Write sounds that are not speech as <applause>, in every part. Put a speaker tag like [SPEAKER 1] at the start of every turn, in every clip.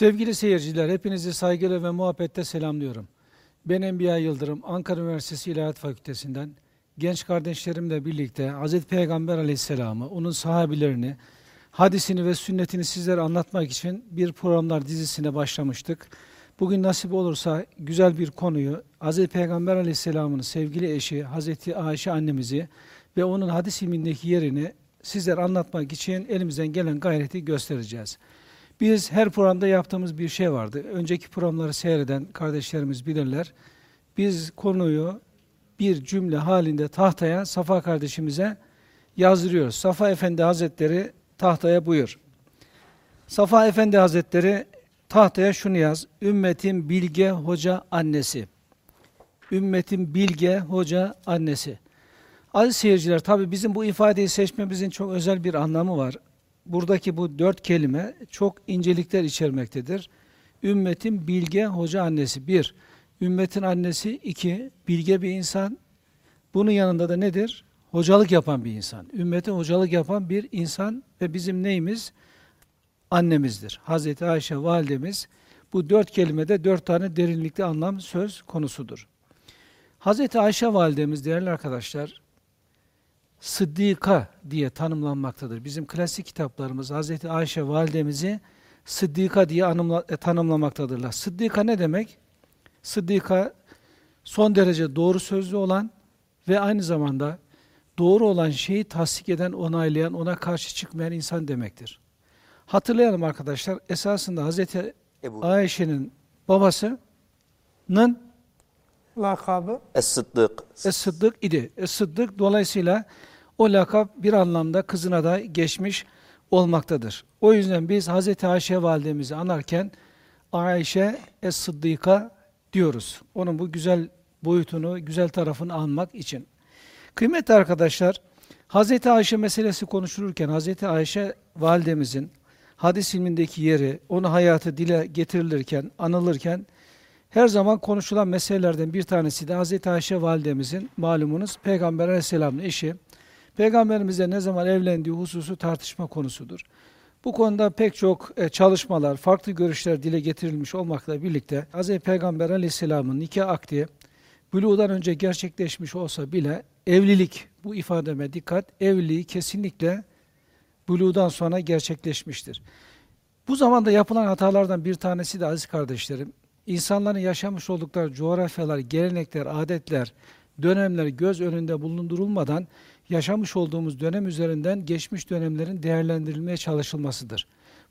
[SPEAKER 1] Sevgili seyirciler, hepinizi saygıyla ve muhabbetle selamlıyorum. Ben Enbiya Yıldırım, Ankara Üniversitesi İlahiyat Fakültesinden genç kardeşlerimle birlikte Hz. Peygamber Aleyhisselam'ı, onun sahabilerini, hadisini ve sünnetini sizlere anlatmak için bir programlar dizisine başlamıştık. Bugün nasip olursa güzel bir konuyu Hz. Peygamber Aleyhisselam'ın sevgili eşi Hz. Ayşe annemizi ve onun hadis ilmindeki yerini sizlere anlatmak için elimizden gelen gayreti göstereceğiz. Biz her programda yaptığımız bir şey vardı. Önceki programları seyreden kardeşlerimiz bilirler. Biz konuyu bir cümle halinde tahtaya Safa kardeşimize yazdırıyoruz. Safa Efendi Hazretleri tahtaya buyur. Safa Efendi Hazretleri tahtaya şunu yaz. Ümmetin bilge hoca annesi. Ümmetin bilge hoca annesi. Aziz seyirciler tabi bizim bu ifadeyi seçmemizin çok özel bir anlamı var buradaki bu dört kelime çok incelikler içermektedir. Ümmetin bilge hoca annesi. Bir, ümmetin annesi. iki bilge bir insan. Bunun yanında da nedir? Hocalık yapan bir insan. Ümmete hocalık yapan bir insan ve bizim neyimiz? Annemizdir. Hazreti Ayşe validemiz. Bu dört kelimede dört tane derinlikli anlam söz konusudur. Hazreti Ayşe validemiz değerli arkadaşlar, Sıddika diye tanımlanmaktadır. Bizim klasik kitaplarımız Hz. Ayşe validemizi Sıddika diye anımla, e, tanımlamaktadırlar. Sıddika ne demek? Sıddika son derece doğru sözlü olan ve aynı zamanda doğru olan şeyi tasdik eden, onaylayan, ona karşı çıkmayan insan demektir. Hatırlayalım arkadaşlar, esasında Hz. Ayşe'nin babasının
[SPEAKER 2] lakabı
[SPEAKER 3] Es-Sıddık.
[SPEAKER 1] Es-Sıddık idi. Es-Sıddık dolayısıyla o lakap bir anlamda kızına da geçmiş olmaktadır. O yüzden biz Hz. Ayşe validemizi anarken Ayşe Es-Sıddika diyoruz. Onun bu güzel boyutunu, güzel tarafını anmak için. Kıymetli arkadaşlar, Hz. Ayşe meselesi konuşulurken Hz. Ayşe validemizin hadis ilmindeki yeri, onu hayatı dile getirilirken, anılırken her zaman konuşulan meselelerden bir tanesi de Hz. Ayşe validemizin malumunuz Peygamber aleyhisselamın eşi Peygamberimizle ne zaman evlendiği hususu tartışma konusudur. Bu konuda pek çok e, çalışmalar, farklı görüşler dile getirilmiş olmakla birlikte Hz. Peygamber aleyhisselamın nikah akdi buluğdan önce gerçekleşmiş olsa bile evlilik, bu ifademe dikkat, evliliği kesinlikle buluğdan sonra gerçekleşmiştir. Bu zamanda yapılan hatalardan bir tanesi de aziz kardeşlerim, insanların yaşamış oldukları coğrafyalar, gelenekler, adetler, dönemler göz önünde bulundurulmadan yaşamış olduğumuz dönem üzerinden geçmiş dönemlerin değerlendirilmeye çalışılmasıdır.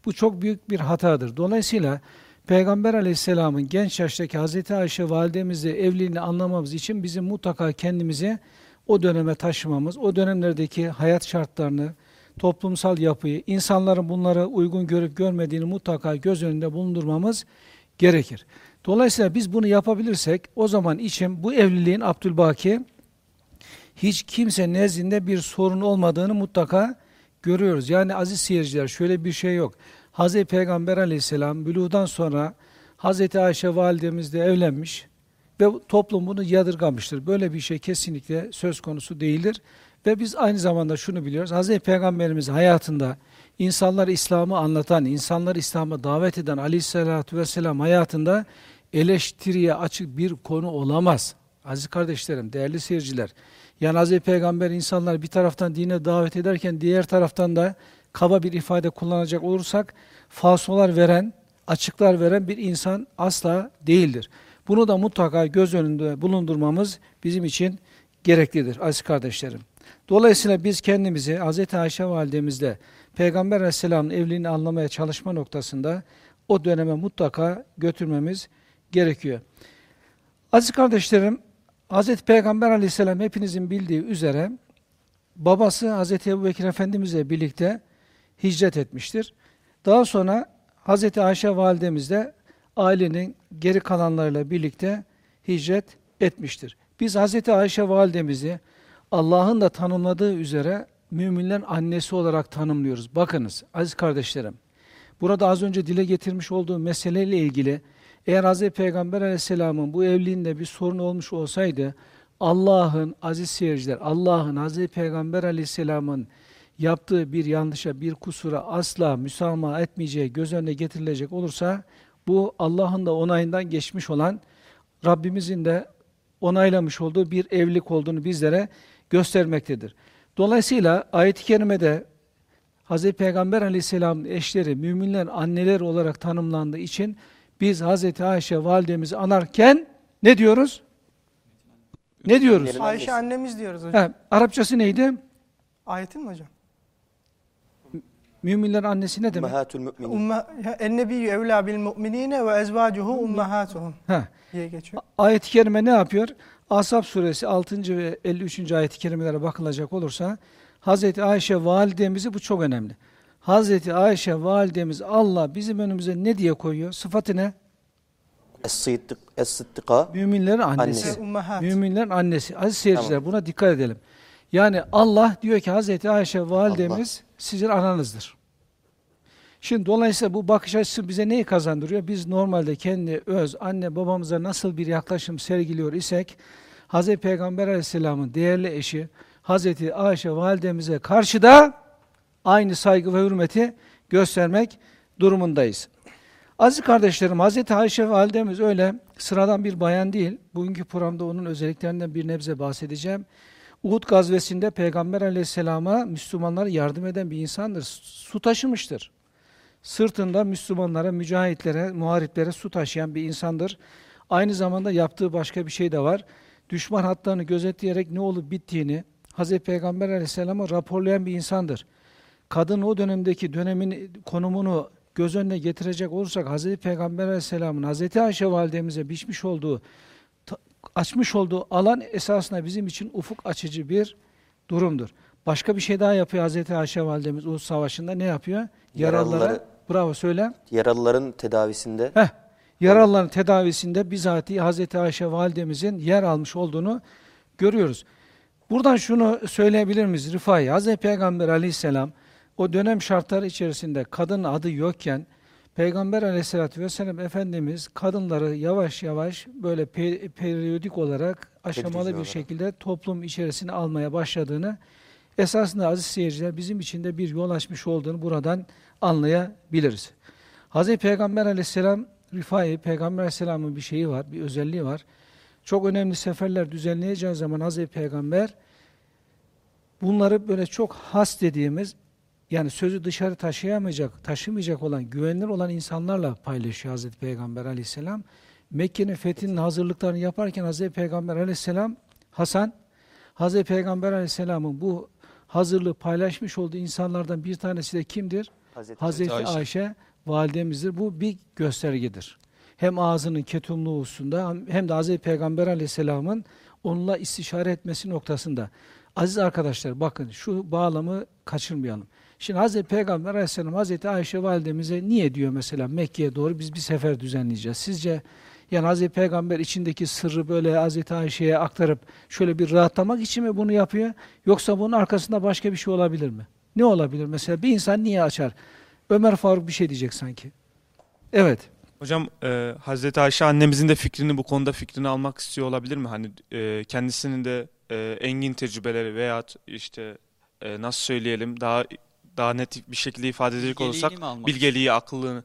[SPEAKER 1] Bu çok büyük bir hatadır. Dolayısıyla Peygamber aleyhisselamın genç yaştaki Hazreti Ayşe validemizle evliliğini anlamamız için bizim mutlaka kendimizi o döneme taşımamız, o dönemlerdeki hayat şartlarını, toplumsal yapıyı, insanların bunları uygun görüp görmediğini mutlaka göz önünde bulundurmamız gerekir. Dolayısıyla biz bunu yapabilirsek o zaman için bu evliliğin Abdülbaki hiç kimse nezdinde bir sorun olmadığını mutlaka görüyoruz. Yani aziz seyirciler şöyle bir şey yok. Hz. Peygamber aleyhisselam bülüğden sonra Hz. Ayşe validemizle evlenmiş ve toplum bunu yadırgamıştır. Böyle bir şey kesinlikle söz konusu değildir. Ve biz aynı zamanda şunu biliyoruz. Hz. Peygamberimiz hayatında insanlar İslam'ı anlatan, insanlar İslam'a davet eden aleyhissalatü vesselam hayatında eleştiriye açık bir konu olamaz. Aziz kardeşlerim, değerli seyirciler, yani Hz. Peygamber insanlar bir taraftan dine davet ederken diğer taraftan da kaba bir ifade kullanacak olursak falsolar veren, açıklar veren bir insan asla değildir. Bunu da mutlaka göz önünde bulundurmamız bizim için gereklidir aziz kardeşlerim. Dolayısıyla biz kendimizi Hz. Ayşe validemizle Peygamber Aleyhisselam'ın evliliğini anlamaya çalışma noktasında o döneme mutlaka götürmemiz gerekiyor. Aziz kardeşlerim, Hz. Peygamber aleyhisselam hepinizin bildiği üzere babası Hz. Ebu Bekir Efendimizle birlikte hicret etmiştir. Daha sonra Hz. Ayşe validemiz de ailenin geri kalanlarıyla birlikte hicret etmiştir. Biz Hz. Ayşe validemizi Allah'ın da tanımladığı üzere müminlerin annesi olarak tanımlıyoruz. Bakınız aziz kardeşlerim, burada az önce dile getirmiş olduğum meseleyle ilgili eğer Hz. Peygamber aleyhisselamın bu evliliğinde bir sorun olmuş olsaydı, Allah'ın, aziz seyirciler, Allah'ın Hz. Peygamber aleyhisselamın yaptığı bir yanlışa, bir kusura asla müsamaha etmeyeceği göz önüne getirilecek olursa bu Allah'ın da onayından geçmiş olan Rabbimizin de onaylamış olduğu bir evlilik olduğunu bizlere göstermektedir. Dolayısıyla ayet-i kerimede Hz. Peygamber aleyhisselamın eşleri, müminler anneler olarak tanımlandığı için biz Hz. Ayşe validemizi anarken ne diyoruz? Ne diyoruz?
[SPEAKER 2] Ayşe annemiz diyoruz hocam.
[SPEAKER 1] Ha, Arapçası neydi?
[SPEAKER 2] Ayetin mi hocam?
[SPEAKER 1] Müminlerin annesi ne demek?
[SPEAKER 3] Ummahatul müminin.
[SPEAKER 2] Umme, ennebiyyü evlâ bil mu'minîne ve ezvâcuhu ummahâtuhum
[SPEAKER 1] Ha.
[SPEAKER 2] diye geçiyor.
[SPEAKER 1] Ayet-i kerime ne yapıyor? Ashab suresi 6. ve 53. ayet-i kerimelere bakılacak olursa Hazreti Ayşe validemizi bu çok önemli. Hazreti Ayşe validemiz Allah bizim önümüze ne diye koyuyor? Sıfatı ne?
[SPEAKER 3] Es-sıddık, es-sıddıka.
[SPEAKER 1] Müminlerin annesi.
[SPEAKER 3] Annesi.
[SPEAKER 2] Ummahat.
[SPEAKER 1] Müminlerin annesi. Aziz seyirciler buna dikkat edelim. Yani Allah diyor ki Hazreti Ayşe validemiz sizin ananızdır. Şimdi dolayısıyla bu bakış açısı bize neyi kazandırıyor? Biz normalde kendi öz anne babamıza nasıl bir yaklaşım sergiliyor isek Hazreti Peygamber Aleyhisselam'ın değerli eşi Hazreti Ayşe validemize karşı da aynı saygı ve hürmeti göstermek durumundayız. Aziz kardeşlerim, Hazreti Ayşe validemiz öyle sıradan bir bayan değil. Bugünkü programda onun özelliklerinden bir nebze bahsedeceğim. Uhud gazvesinde Peygamber aleyhisselama Müslümanlara yardım eden bir insandır. Su taşımıştır. Sırtında Müslümanlara, mücahitlere, muhariplere su taşıyan bir insandır. Aynı zamanda yaptığı başka bir şey de var. Düşman hatlarını gözetleyerek ne olup bittiğini Hazreti Peygamber aleyhisselama raporlayan bir insandır. Kadın o dönemdeki dönemin konumunu göz önüne getirecek olursak Hazreti Peygamber Aleyhisselam'ın Hazreti Ayşe validemize biçmiş olduğu açmış olduğu alan esasında bizim için ufuk açıcı bir durumdur. Başka bir şey daha yapıyor Hazreti Ayşe validemiz Uhud Savaşı'nda ne yapıyor? Yaralılara
[SPEAKER 3] Yaralıları-
[SPEAKER 1] bravo söyle.
[SPEAKER 3] Yaralıların tedavisinde
[SPEAKER 1] Heh, yaralıların tedavisinde bizatihi Hazreti Ayşe validemizin yer almış olduğunu görüyoruz. Buradan şunu söyleyebilir miyiz Rifai? Hazreti Peygamber aleyhisselam o dönem şartları içerisinde kadın adı yokken Peygamber aleyhissalatü vesselam Efendimiz kadınları yavaş yavaş böyle pe- periyodik olarak aşamalı
[SPEAKER 3] Tedrici
[SPEAKER 1] bir
[SPEAKER 3] olarak.
[SPEAKER 1] şekilde toplum içerisine almaya başladığını esasında aziz seyirciler bizim için de bir yol açmış olduğunu buradan anlayabiliriz. Hazreti Peygamber aleyhisselam Rifai, Peygamber aleyhisselamın bir şeyi var, bir özelliği var. Çok önemli seferler düzenleyeceği zaman Hazreti Peygamber bunları böyle çok has dediğimiz yani sözü dışarı taşıyamayacak, taşımayacak olan, güvenilir olan insanlarla paylaşıyor Hazreti Peygamber aleyhisselam. Mekke'nin fethinin hazırlıklarını yaparken Hazreti Peygamber aleyhisselam, Hasan, Hazreti Peygamber aleyhisselamın bu hazırlığı paylaşmış olduğu insanlardan bir tanesi de kimdir?
[SPEAKER 3] Hazreti,
[SPEAKER 1] Hazreti
[SPEAKER 4] Ayşe.
[SPEAKER 1] Ayşe. validemizdir. Bu bir göstergedir. Hem ağzının ketumluğu hususunda hem de Hazreti Peygamber aleyhisselamın onunla istişare etmesi noktasında. Aziz arkadaşlar bakın şu bağlamı kaçırmayalım. Şimdi Hazreti Peygamber aleyhisselam Hazreti Ayşe validemize niye diyor mesela Mekke'ye doğru biz bir sefer düzenleyeceğiz. Sizce yani Hazreti Peygamber içindeki sırrı böyle Hazreti Ayşe'ye aktarıp şöyle bir rahatlamak için mi bunu yapıyor? Yoksa bunun arkasında başka bir şey olabilir mi? Ne olabilir mesela? Bir insan niye açar? Ömer Faruk bir şey diyecek sanki. Evet.
[SPEAKER 4] Hocam e, Hazreti Ayşe annemizin de fikrini bu konuda fikrini almak istiyor olabilir mi? Hani e, kendisinin de e, engin tecrübeleri veya işte e, nasıl söyleyelim daha daha net bir şekilde ifade edecek
[SPEAKER 5] Bilgeliğini
[SPEAKER 4] olursak
[SPEAKER 5] mi almak
[SPEAKER 4] bilgeliği, aklını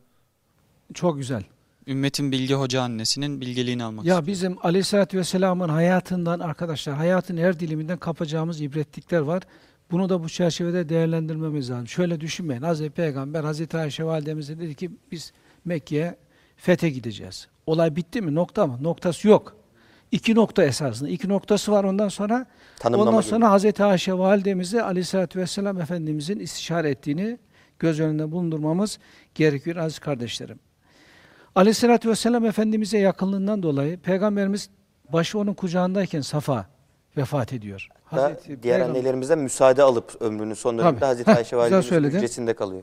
[SPEAKER 1] Çok güzel.
[SPEAKER 5] Ümmetin Bilgi Hoca annesinin bilgeliğini almak
[SPEAKER 1] Ya
[SPEAKER 5] istiyor.
[SPEAKER 1] bizim Aleyhisselatü Vesselam'ın hayatından arkadaşlar, hayatın her diliminden kapacağımız ibretlikler var. Bunu da bu çerçevede değerlendirmemiz lazım. Şöyle düşünmeyin. Hazreti Peygamber, Hazreti Ayşe validemize dedi ki biz Mekke'ye fethe gideceğiz. Olay bitti mi? Nokta mı? Noktası yok. İki nokta esasında. İki noktası var ondan sonra.
[SPEAKER 3] Tanımlama
[SPEAKER 1] ondan
[SPEAKER 3] gibi.
[SPEAKER 1] sonra Hazreti Ayşe validemize Aleyhisselatü Vesselam Efendimizin istişare ettiğini göz önünde bulundurmamız gerekiyor aziz kardeşlerim. Aleyhisselatü Vesselam Efendimiz'e yakınlığından dolayı Peygamberimiz başı onun kucağındayken Safa vefat ediyor. Hazreti
[SPEAKER 3] diğer
[SPEAKER 1] Peygamber-
[SPEAKER 3] annelerimizden müsaade alıp ömrünün son döneminde
[SPEAKER 1] Tabii.
[SPEAKER 3] Hazreti
[SPEAKER 1] Heh,
[SPEAKER 3] Ayşe validemizin hücresinde kalıyor.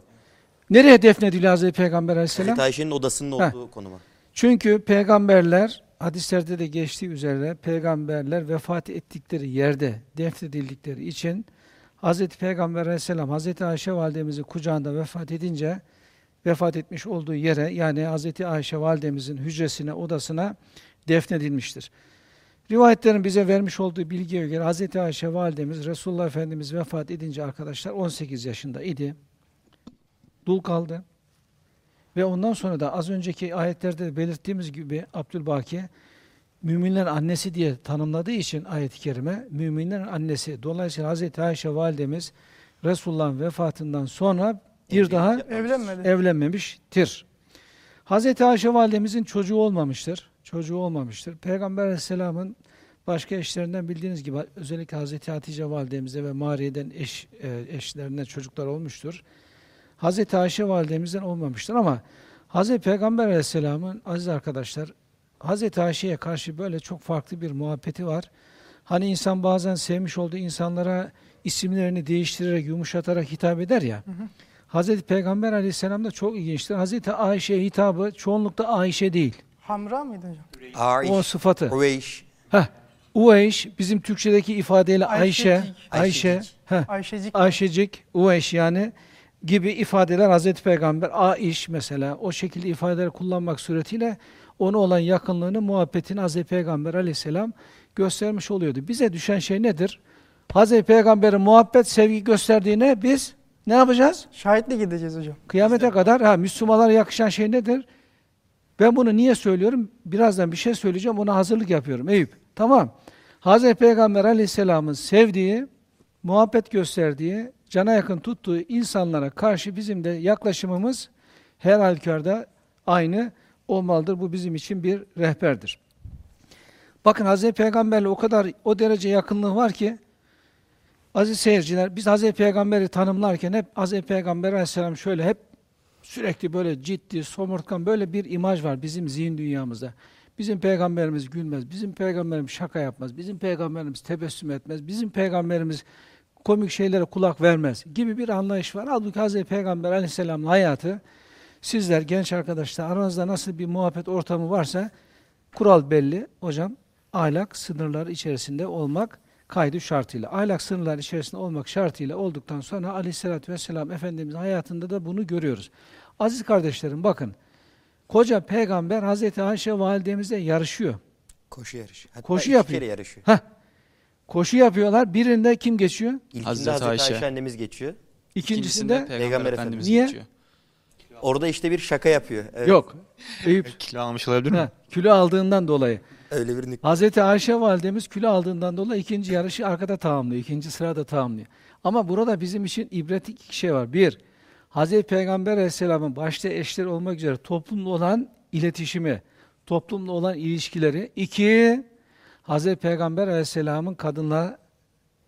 [SPEAKER 1] Nereye defnediliyor Hazreti Peygamber Aleyhisselam?
[SPEAKER 3] Hazreti Ayşe'nin odasının
[SPEAKER 1] Heh.
[SPEAKER 3] olduğu konuma.
[SPEAKER 1] Çünkü peygamberler, hadislerde de geçtiği üzere peygamberler vefat ettikleri yerde defnedildikleri için Hazreti Peygamber Aleyhisselam Hazreti Ayşe validemizin kucağında vefat edince vefat etmiş olduğu yere yani Hazreti Ayşe validemizin hücresine, odasına defnedilmiştir. Rivayetlerin bize vermiş olduğu bilgiye göre Hz. Ayşe validemiz Resulullah Efendimiz vefat edince arkadaşlar 18 yaşında idi. Dul kaldı. Ve ondan sonra da az önceki ayetlerde de belirttiğimiz gibi Abdülbaki müminlerin annesi diye tanımladığı için ayet-i kerime müminlerin annesi. Dolayısıyla Hz. Ayşe validemiz Resulullah'ın vefatından sonra bir daha.
[SPEAKER 2] Evlenmedi.
[SPEAKER 1] evlenmemiştir. Hz. Ayşe validemizin çocuğu olmamıştır. Çocuğu olmamıştır. Peygamber aleyhisselamın başka eşlerinden bildiğiniz gibi özellikle Hz. Hatice validemize ve Mariye'den eş, e, eşlerinden çocuklar olmuştur. Hz. Ayşe validemizden olmamıştır ama Hz. Peygamber aleyhisselamın aziz arkadaşlar Hz. Ayşe'ye karşı böyle çok farklı bir muhabbeti var. Hani insan bazen sevmiş olduğu insanlara isimlerini değiştirerek, yumuşatarak hitap eder ya. Hazreti Peygamber aleyhisselam da çok ilginçtir. Hazreti Ayşe hitabı çoğunlukta Ayşe değil.
[SPEAKER 2] Hamra mıydı hocam?
[SPEAKER 3] Aiş,
[SPEAKER 1] O sıfatı.
[SPEAKER 3] Uveyş,
[SPEAKER 1] Heh. Uveyş bizim Türkçedeki ifadeyle Ayşe,
[SPEAKER 2] Ayşecik.
[SPEAKER 1] Ayşe,
[SPEAKER 3] Ayşecik.
[SPEAKER 2] Ayşecik.
[SPEAKER 1] Ayşecik, Uveyş yani gibi ifadeler Hazreti Peygamber, Aiş mesela o şekilde ifadeleri kullanmak suretiyle ona olan yakınlığını, muhabbetini Hazreti Peygamber aleyhisselam göstermiş oluyordu. Bize düşen şey nedir? Hazreti Peygamber'in muhabbet, sevgi gösterdiğine biz ne yapacağız?
[SPEAKER 2] Şahitlik gideceğiz hocam.
[SPEAKER 1] Kıyamete kadar ha Müslümanlara yakışan şey nedir? Ben bunu niye söylüyorum? Birazdan bir şey söyleyeceğim. Ona hazırlık yapıyorum. Eyüp. Tamam. Hazreti Peygamber Aleyhisselam'ın sevdiği, muhabbet gösterdiği, cana yakın tuttuğu insanlara karşı bizim de yaklaşımımız her halükarda aynı olmalıdır. Bu bizim için bir rehberdir. Bakın Hazreti Peygamberle o kadar o derece yakınlığı var ki aziz seyirciler biz Hazreti Peygamber'i tanımlarken hep Hazreti Peygamber Aleyhisselam şöyle hep sürekli böyle ciddi, somurtkan böyle bir imaj var bizim zihin dünyamızda. Bizim peygamberimiz gülmez, bizim peygamberimiz şaka yapmaz, bizim peygamberimiz tebessüm etmez, bizim peygamberimiz komik şeylere kulak vermez gibi bir anlayış var. Halbuki Hazreti Peygamber Aleyhisselam'ın hayatı sizler genç arkadaşlar aranızda nasıl bir muhabbet ortamı varsa kural belli hocam. Ahlak sınırları içerisinde olmak kaydı şartıyla. Ahlak sınırları içerisinde olmak şartıyla olduktan sonra aleyhissalatü vesselam Efendimizin hayatında da bunu görüyoruz. Aziz kardeşlerim bakın, koca peygamber Hazreti Ayşe validemizle yarışıyor.
[SPEAKER 3] koşu yarışı. Hatta
[SPEAKER 1] Koşu
[SPEAKER 3] iki
[SPEAKER 1] yapıyor.
[SPEAKER 3] kere yarışıyor.
[SPEAKER 1] Heh, koşu yapıyorlar. Birinde kim geçiyor?
[SPEAKER 3] İlkinde
[SPEAKER 5] Hazreti
[SPEAKER 3] Hazreti, Ayşe.
[SPEAKER 5] Ayşe.
[SPEAKER 3] annemiz geçiyor.
[SPEAKER 1] İkincisinde
[SPEAKER 5] Peygamber,
[SPEAKER 3] Peygamber
[SPEAKER 5] Efendimiz
[SPEAKER 1] Niye?
[SPEAKER 5] geçiyor.
[SPEAKER 3] Orada işte bir şaka yapıyor. Evet,
[SPEAKER 1] yok. Eyüp
[SPEAKER 5] Kilo almış olabilir mi?
[SPEAKER 1] kilo aldığından dolayı.
[SPEAKER 3] Öyle bir
[SPEAKER 1] Hazreti Ayşe validemiz kilo aldığından dolayı ikinci yarışı arkada tamamlıyor. ikinci sırada tamamlıyor. Ama burada bizim için ibretlik iki şey var. Bir, Hazreti Peygamber Aleyhisselam'ın başta eşleri olmak üzere toplumla olan iletişimi, toplumla olan ilişkileri. İki, Hazreti Peygamber Aleyhisselam'ın kadınla,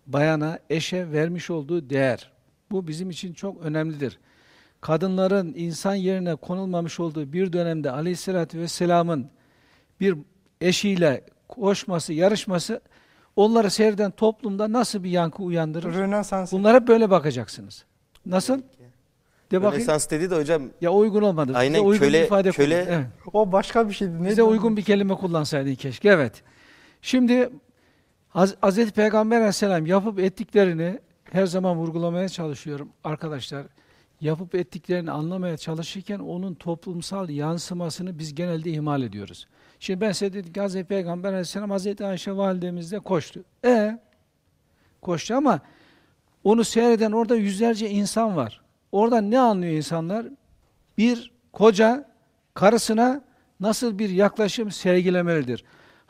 [SPEAKER 1] bayana, eşe vermiş olduğu değer. Bu bizim için çok önemlidir. Kadınların insan yerine konulmamış olduğu bir dönemde Aleyhisselatü Vesselam'ın bir eşiyle koşması, yarışması onları seyreden toplumda nasıl bir yankı uyandırır?
[SPEAKER 2] Rönesans.
[SPEAKER 1] Bunlara hep böyle bakacaksınız. Nasıl? De bakayım.
[SPEAKER 3] Rönesans dedi de hocam
[SPEAKER 1] Ya uygun olmadı. Bize
[SPEAKER 3] Aynen,
[SPEAKER 1] uygun
[SPEAKER 3] köle-
[SPEAKER 1] bir ifade
[SPEAKER 3] köle-
[SPEAKER 1] kullan. Evet.
[SPEAKER 2] O başka bir şeydi. Neydi
[SPEAKER 1] Bize
[SPEAKER 2] o?
[SPEAKER 1] uygun bir kelime kullansaydın keşke. Evet. Şimdi Hazreti Peygamber Aleyhisselam yapıp ettiklerini her zaman vurgulamaya çalışıyorum arkadaşlar. Yapıp ettiklerini anlamaya çalışırken onun toplumsal yansımasını biz genelde ihmal ediyoruz. Şimdi ben size dedim ki Hazreti Peygamber Aleyhisselam Hazreti Ayşe validemizle koştu. E koştu ama onu seyreden orada yüzlerce insan var. Orada ne anlıyor insanlar? Bir koca karısına nasıl bir yaklaşım sergilemelidir?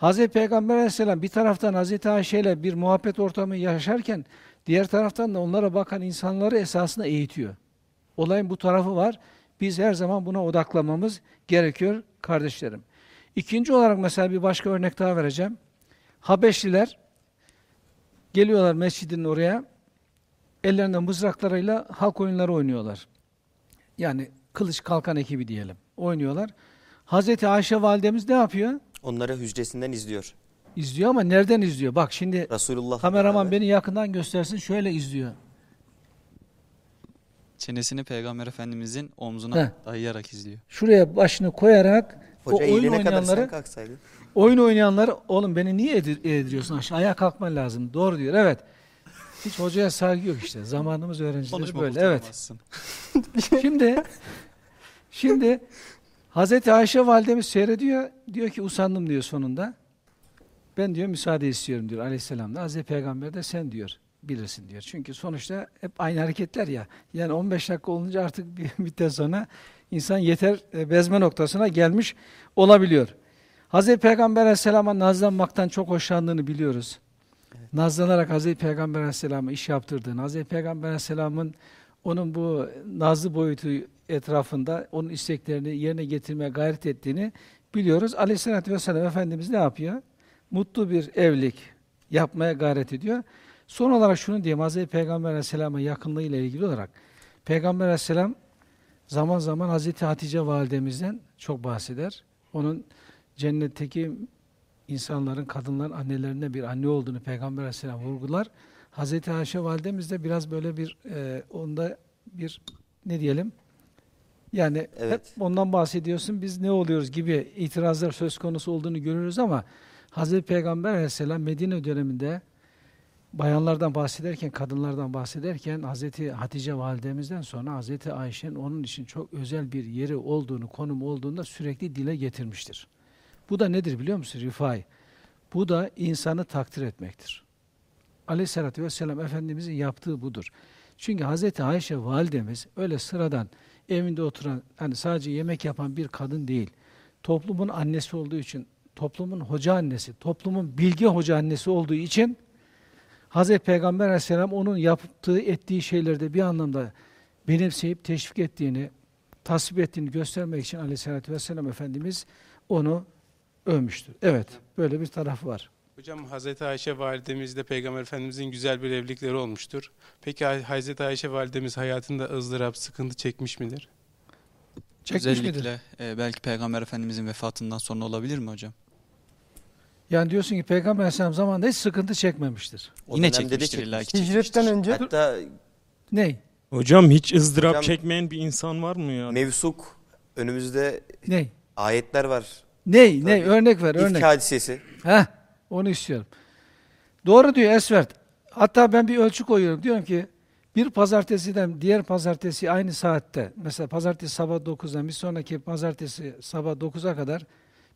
[SPEAKER 1] Hazreti Peygamber Aleyhisselam bir taraftan Hazreti Ayşe ile bir muhabbet ortamı yaşarken diğer taraftan da onlara bakan insanları esasında eğitiyor. Olayın bu tarafı var. Biz her zaman buna odaklamamız gerekiyor kardeşlerim. İkinci olarak mesela bir başka örnek daha vereceğim. Habeşliler geliyorlar mescidin oraya. Ellerinde mızraklarıyla halk oyunları oynuyorlar. Yani kılıç kalkan ekibi diyelim. Oynuyorlar. Hazreti Ayşe validemiz ne yapıyor?
[SPEAKER 3] Onları hücresinden izliyor.
[SPEAKER 1] İzliyor ama nereden izliyor? Bak şimdi
[SPEAKER 3] Resulullah
[SPEAKER 1] kameraman beni yakından göstersin. Şöyle izliyor.
[SPEAKER 5] Çenesini Peygamber Efendimizin omzuna
[SPEAKER 1] Heh.
[SPEAKER 5] dayayarak izliyor.
[SPEAKER 1] Şuraya başını koyarak
[SPEAKER 3] Hoca
[SPEAKER 1] o oyun oynayanları oyun oynayanları oğlum beni niye edir- eğdiriyorsun aşağı ayağa kalkman lazım. Doğru diyor. Evet. Hiç hocaya saygı yok işte. Zamanımız öğrencileri
[SPEAKER 5] Konuşma
[SPEAKER 1] böyle. Evet. Şimdi şimdi Hazreti Ayşe validemiz seyrediyor. Diyor ki usandım diyor sonunda. Ben diyor müsaade istiyorum diyor aleyhisselam da. Hazreti Peygamber de sen diyor bilirsin diyor. Çünkü sonuçta hep aynı hareketler ya. Yani 15 dakika olunca artık bir <laughs> müddet sonra insan yeter e, bezme noktasına gelmiş olabiliyor. Hazreti Peygamber aleyhisselama nazlanmaktan çok hoşlandığını biliyoruz. Nazlanarak Hazreti Peygamber aleyhisselama iş yaptırdığını, Hazreti Peygamber aleyhisselamın onun bu nazlı boyutu etrafında onun isteklerini yerine getirmeye gayret ettiğini biliyoruz. Aleyhisselatü vesselam Efendimiz ne yapıyor? Mutlu bir evlilik yapmaya gayret ediyor. Son olarak şunu diyeyim, Hazreti Peygamber Aleyhisselam'a yakınlığıyla ilgili olarak, Peygamber Aleyhisselam zaman zaman Hazreti Hatice validemizden çok bahseder. Onun cennetteki insanların, kadınların annelerine bir anne olduğunu Peygamber Aleyhisselam vurgular. Hazreti Ayşe validemiz de biraz böyle bir, e, onda bir ne diyelim, yani
[SPEAKER 3] Evet.
[SPEAKER 1] hep ondan bahsediyorsun, biz ne oluyoruz gibi itirazlar söz konusu olduğunu görüyoruz ama Hazreti Peygamber Aleyhisselam Medine döneminde bayanlardan bahsederken, kadınlardan bahsederken Hazreti Hatice validemizden sonra Hazreti Ayşe'nin onun için çok özel bir yeri olduğunu, konum olduğunu da sürekli dile getirmiştir. Bu da nedir biliyor musun Rifai? Bu da insanı takdir etmektir. Aleyhissalatü vesselam Efendimizin yaptığı budur. Çünkü Hazreti Ayşe validemiz öyle sıradan evinde oturan, hani sadece yemek yapan bir kadın değil. Toplumun annesi olduğu için, toplumun hoca annesi, toplumun bilgi hoca annesi olduğu için Hazreti Peygamber aleyhisselam onun yaptığı, ettiği şeylerde bir anlamda benimseyip teşvik ettiğini, tasvip ettiğini göstermek için aleyhissalatü vesselam Efendimiz onu övmüştür. Evet, böyle bir tarafı var.
[SPEAKER 6] Hocam Hazreti Ayşe validemizle Peygamber Efendimizin güzel bir evlilikleri olmuştur. Peki Hazreti Ayşe validemiz hayatında ızdırap, sıkıntı çekmiş midir?
[SPEAKER 1] Çekmiş midir?
[SPEAKER 5] Özellikle e, belki Peygamber Efendimizin vefatından sonra olabilir mi hocam?
[SPEAKER 1] Yani diyorsun ki Peygamber aleyhisselam zamanında hiç sıkıntı çekmemiştir.
[SPEAKER 3] O
[SPEAKER 5] Yine çekmiştir illa ki.
[SPEAKER 2] Hicretten önce
[SPEAKER 3] Hatta
[SPEAKER 1] Ney?
[SPEAKER 7] Hocam hiç ızdırap
[SPEAKER 3] Hocam-
[SPEAKER 7] çekmeyen bir insan var mı ya?
[SPEAKER 3] mevsuk önümüzde
[SPEAKER 1] Ney?
[SPEAKER 3] ayetler var.
[SPEAKER 1] Ney? Ney? Örnek ver,
[SPEAKER 3] İfk
[SPEAKER 1] örnek.
[SPEAKER 3] hadisesi.
[SPEAKER 1] Heh, onu istiyorum. Doğru diyor Esvert. Hatta ben bir ölçü koyuyorum. Diyorum ki bir pazartesiden diğer pazartesi aynı saatte, mesela pazartesi sabah 9'dan bir sonraki pazartesi sabah 9'a kadar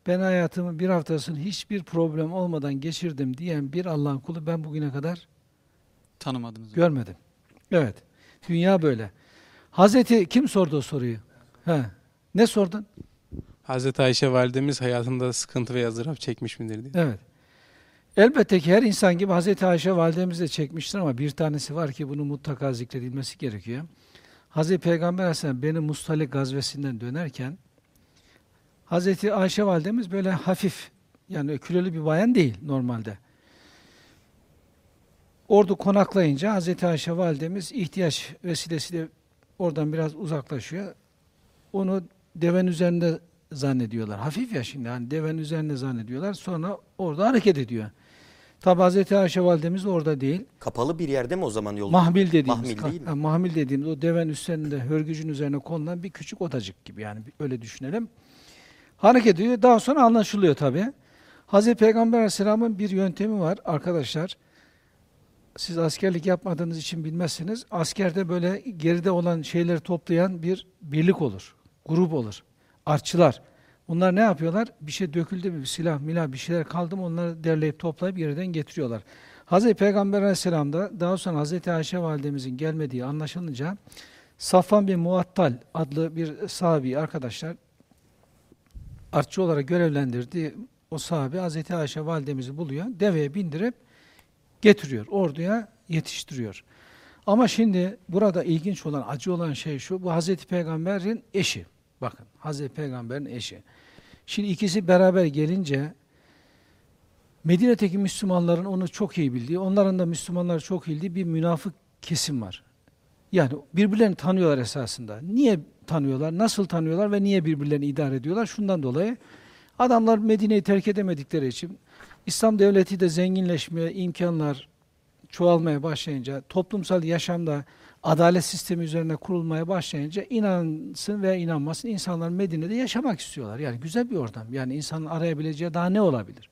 [SPEAKER 1] ben hayatımın bir haftasını hiçbir problem olmadan geçirdim diyen bir Allah'ın kulu ben bugüne kadar
[SPEAKER 5] Tanımadınız.
[SPEAKER 1] görmedim. Evet. Dünya böyle. Hazreti kim sordu o soruyu? He. Ne sordun?
[SPEAKER 6] Hazreti Ayşe validemiz hayatında sıkıntı ve ızdırap çekmiş midir diye.
[SPEAKER 1] Evet. Elbette ki her insan gibi Hazreti Ayşe validemiz de çekmiştir ama bir tanesi var ki bunun mutlaka zikredilmesi gerekiyor. Hazreti Peygamber Aleyhisselam beni Mustalik gazvesinden dönerken Hazreti Ayşe validemiz böyle hafif yani kilolu bir bayan değil normalde. Ordu konaklayınca Hazreti Ayşe validemiz ihtiyaç vesilesiyle oradan biraz uzaklaşıyor. Onu deven üzerinde zannediyorlar. Hafif ya şimdi hani deven üzerinde zannediyorlar. Sonra orada hareket ediyor. Tabi Hazreti Ayşe validemiz orada değil.
[SPEAKER 3] Kapalı bir yerde mi o zaman yol?
[SPEAKER 1] Mahmil dediğimiz,
[SPEAKER 3] Mahmil değil mi?
[SPEAKER 1] ha, mahmil dediğimiz o deven üstünde hörgücün üzerine konulan bir küçük odacık gibi yani öyle düşünelim. Hareket ediyor. Daha sonra anlaşılıyor tabi. Hazreti Peygamber Aleyhisselam'ın bir yöntemi var arkadaşlar. Siz askerlik yapmadığınız için bilmezsiniz. Askerde böyle geride olan şeyleri toplayan bir birlik olur. Grup olur. Artçılar. Bunlar ne yapıyorlar? Bir şey döküldü mü, bir silah, milah bir şeyler kaldı mı onları derleyip toplayıp yerden getiriyorlar. Hazreti Peygamber Aleyhisselam da daha sonra Hazreti Ayşe validemizin gelmediği anlaşılınca Safvan bin Muattal adlı bir sahabi arkadaşlar artçı olarak görevlendirdiği o sahabe Hazreti Ayşe validemizi buluyor. Deveye bindirip getiriyor. Orduya yetiştiriyor. Ama şimdi burada ilginç olan, acı olan şey şu. Bu Hazreti Peygamber'in eşi. Bakın Hazreti Peygamber'in eşi. Şimdi ikisi beraber gelince Medine'deki Müslümanların onu çok iyi bildiği, onların da Müslümanları çok iyi bildiği bir münafık kesim var. Yani birbirlerini tanıyorlar esasında. Niye tanıyorlar, nasıl tanıyorlar ve niye birbirlerini idare ediyorlar? Şundan dolayı adamlar Medine'yi terk edemedikleri için İslam devleti de zenginleşmeye, imkanlar çoğalmaya başlayınca, toplumsal yaşamda adalet sistemi üzerine kurulmaya başlayınca inansın veya inanmasın insanlar Medine'de yaşamak istiyorlar. Yani güzel bir ortam. Yani insanın arayabileceği daha ne olabilir?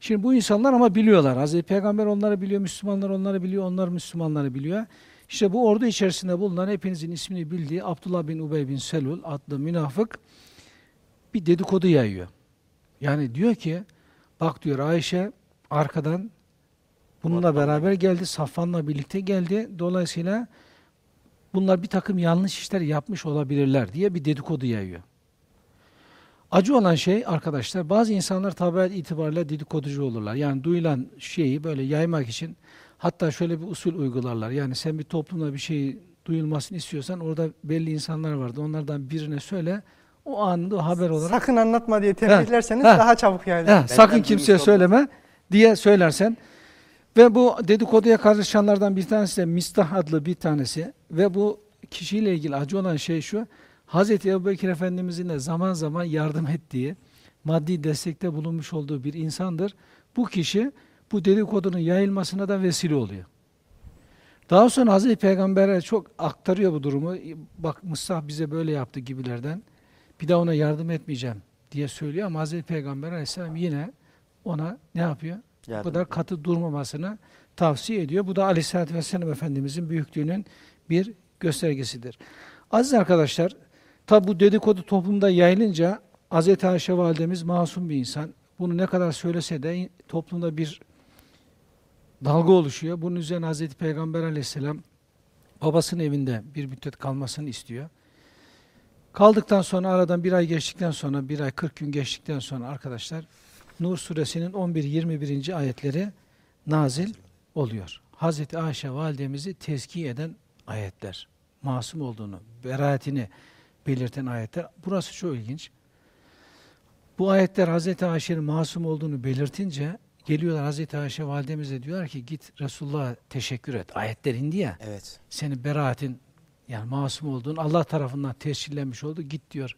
[SPEAKER 1] Şimdi bu insanlar ama biliyorlar. Hazreti Peygamber onları biliyor, Müslümanlar onları biliyor, onlar Müslümanları biliyor. İşte bu ordu içerisinde bulunan hepinizin ismini bildiği Abdullah bin Ubey bin Selul adlı münafık bir dedikodu yayıyor. Yani diyor ki, bak diyor Ayşe arkadan bununla beraber geldi. Safvan'la birlikte geldi. Dolayısıyla bunlar bir takım yanlış işler yapmış olabilirler diye bir dedikodu yayıyor. Acı olan şey arkadaşlar bazı insanlar tabiat itibariyle dedikoducu olurlar. Yani duyulan şeyi böyle yaymak için hatta şöyle bir usul uygularlar. Yani sen bir toplumda bir şey duyulmasını istiyorsan orada belli insanlar vardı. Onlardan birine söyle o anında o haber olarak
[SPEAKER 2] Sakın anlatma diye tembihlerseniz
[SPEAKER 1] Ha.
[SPEAKER 2] daha çabuk yayılır.
[SPEAKER 1] Sakın kimseye söyleme diye söylersen ve bu dedikoduya karışanlardan bir tanesi de Mistah adlı bir tanesi ve bu kişiyle ilgili acı olan şey şu Hazreti Ebubekir Efendimizin de zaman zaman yardım ettiği maddi destekte bulunmuş olduğu bir insandır. Bu kişi bu dedikodunun yayılmasına da vesile oluyor. Daha sonra Hazreti Peygamber'e çok aktarıyor bu durumu. Bak Mustaf bize böyle yaptı gibilerden. Bir daha ona yardım etmeyeceğim diye söylüyor ama Hazreti Peygamber Aleyhisselam yine ona ne yapıyor? Bu
[SPEAKER 3] Yardım
[SPEAKER 1] kadar katı durmamasını tavsiye ediyor. Bu da Aleyhisselatü Vesselam Efendimizin büyüklüğünün bir göstergesidir. Aziz arkadaşlar, tabi bu dedikodu toplumda yayılınca Hz. Ayşe Validemiz masum bir insan. Bunu ne kadar söylese de toplumda bir dalga oluşuyor. Bunun üzerine Hz. Peygamber Aleyhisselam babasının evinde bir müddet kalmasını istiyor. Kaldıktan sonra aradan bir ay geçtikten sonra, bir ay 40 gün geçtikten sonra arkadaşlar Nur suresinin 11-21. ayetleri nazil oluyor. Hazreti Ayşe validemizi tezkiye eden ayetler. Masum olduğunu, beraatini belirten ayetler. Burası çok ilginç. Bu ayetler Hazreti Ayşe'nin masum olduğunu belirtince geliyorlar Hazreti Ayşe validemize diyorlar ki git Resulullah'a teşekkür et. Ayetler indi ya.
[SPEAKER 3] Evet.
[SPEAKER 1] Senin beraatin yani masum olduğun Allah tarafından tescillenmiş oldu. Git diyor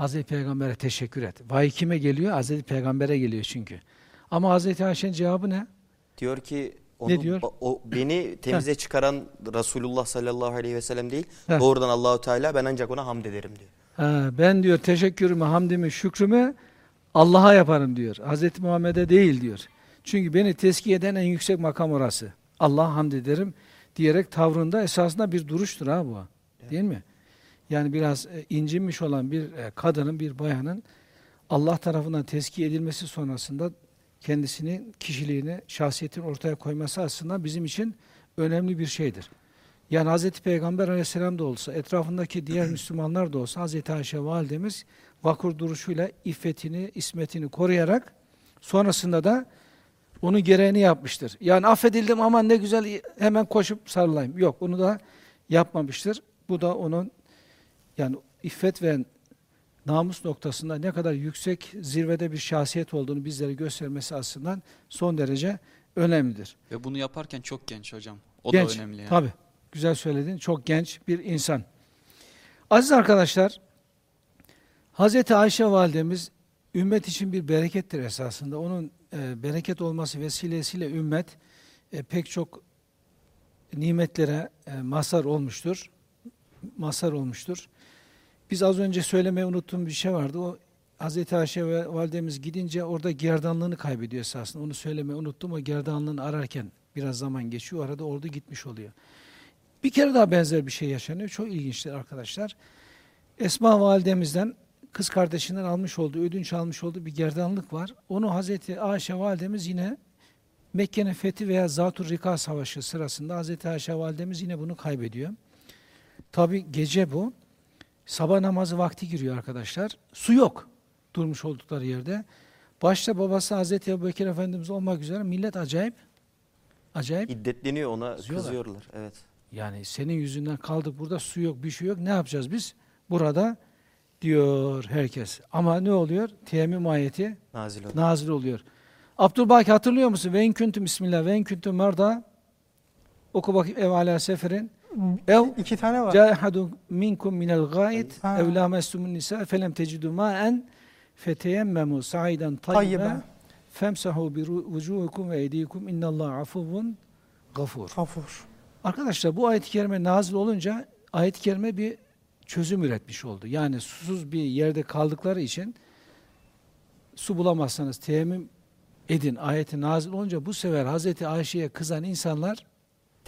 [SPEAKER 1] Hazreti Peygamber'e teşekkür et. Vahiy kime geliyor? Hazreti Peygamber'e geliyor çünkü. Ama Hazreti Ayşe'nin cevabı ne?
[SPEAKER 3] Diyor ki onu,
[SPEAKER 1] Ne diyor?
[SPEAKER 3] O, beni <laughs> temize çıkaran Resulullah sallallahu aleyhi ve sellem değil.
[SPEAKER 1] Heh.
[SPEAKER 3] Doğrudan Allahu Teala ben ancak ona hamd ederim diyor.
[SPEAKER 1] Ha, ben diyor teşekkürümü, hamdimi, şükrümü Allah'a yaparım diyor. Hazreti Muhammed'e değil diyor. Çünkü beni teskiye eden en yüksek makam orası. Allah'a hamd ederim diyerek tavrında esasında bir duruştur ha bu. Değil mi? Yani biraz e, incinmiş olan bir e, kadının, bir bayanın Allah tarafından tezkiye edilmesi sonrasında kendisini, kişiliğini, şahsiyetini ortaya koyması aslında bizim için önemli bir şeydir. Yani Hz. Peygamber aleyhisselam da olsa, etrafındaki diğer <clears throat> Müslümanlar da olsa Hz. Ayşe validemiz vakur duruşuyla iffetini, ismetini koruyarak sonrasında da onun gereğini yapmıştır. Yani affedildim aman ne güzel hemen koşup sarılayım. Yok onu da yapmamıştır. Bu da onun yani iffet ve namus noktasında ne kadar yüksek zirvede bir şahsiyet olduğunu bizlere göstermesi aslında son derece önemlidir.
[SPEAKER 5] Ve bunu yaparken çok genç hocam. O
[SPEAKER 1] genç,
[SPEAKER 5] da önemli yani.
[SPEAKER 1] Tabii. Güzel söyledin. Çok genç bir insan. Aziz arkadaşlar, Hazreti Ayşe validemiz ümmet için bir berekettir esasında. Onun e, bereket olması vesilesiyle ümmet e, pek çok nimetlere e, mazhar olmuştur. Mazhar olmuştur. Biz az önce söylemeyi unuttuğum bir şey vardı. O Hazreti Ayşe ve validemiz gidince orada gerdanlığını kaybediyor esasında. Onu söylemeyi unuttum. O gerdanlığını ararken biraz zaman geçiyor. Arada orada gitmiş oluyor. Bir kere daha benzer bir şey yaşanıyor. Çok ilginçtir arkadaşlar. Esma validemizden kız kardeşinden almış olduğu, ödünç almış olduğu bir gerdanlık var. Onu Hazreti Ayşe validemiz yine Mekke'nin fethi veya Zatur Rika Savaşı sırasında Hazreti Ayşe validemiz yine bunu kaybediyor. Tabi gece bu. Sabah namazı vakti giriyor arkadaşlar. Su yok durmuş oldukları yerde. Başta babası Hazreti Ebubekir Efendimiz olmak üzere millet acayip acayip
[SPEAKER 3] İddetleniyor ona
[SPEAKER 1] Kızıyorlar.
[SPEAKER 3] kızıyorlar. Evet.
[SPEAKER 1] yani senin yüzünden kaldık burada su yok bir şey yok ne yapacağız biz? Burada diyor herkes. Ama ne oluyor? Teyemmüm ayeti
[SPEAKER 3] Nazil oldu.
[SPEAKER 1] nazil oluyor. Abdülbaki hatırlıyor musun? Ve in kuntum bismillah ve in kuntum merda oku bakayım ev ala seferin ev
[SPEAKER 2] İki tane var.
[SPEAKER 1] cahadu minkum minel
[SPEAKER 2] Ha.
[SPEAKER 1] ev lamestumun nisa felem tecidu ma'en feteyemmemu sa'iden Tayyibe. femsahu bi vucuhukum ve eydikum innallaha afuvun gafur.
[SPEAKER 2] Gafur.
[SPEAKER 1] Arkadaşlar bu ayet-i kerime nazil olunca ayet-i kerime bir çözüm üretmiş oldu. Yani susuz bir yerde kaldıkları için su bulamazsanız teyemmüm edin ayeti nazil olunca bu sefer Hazreti Ayşe'ye kızan insanlar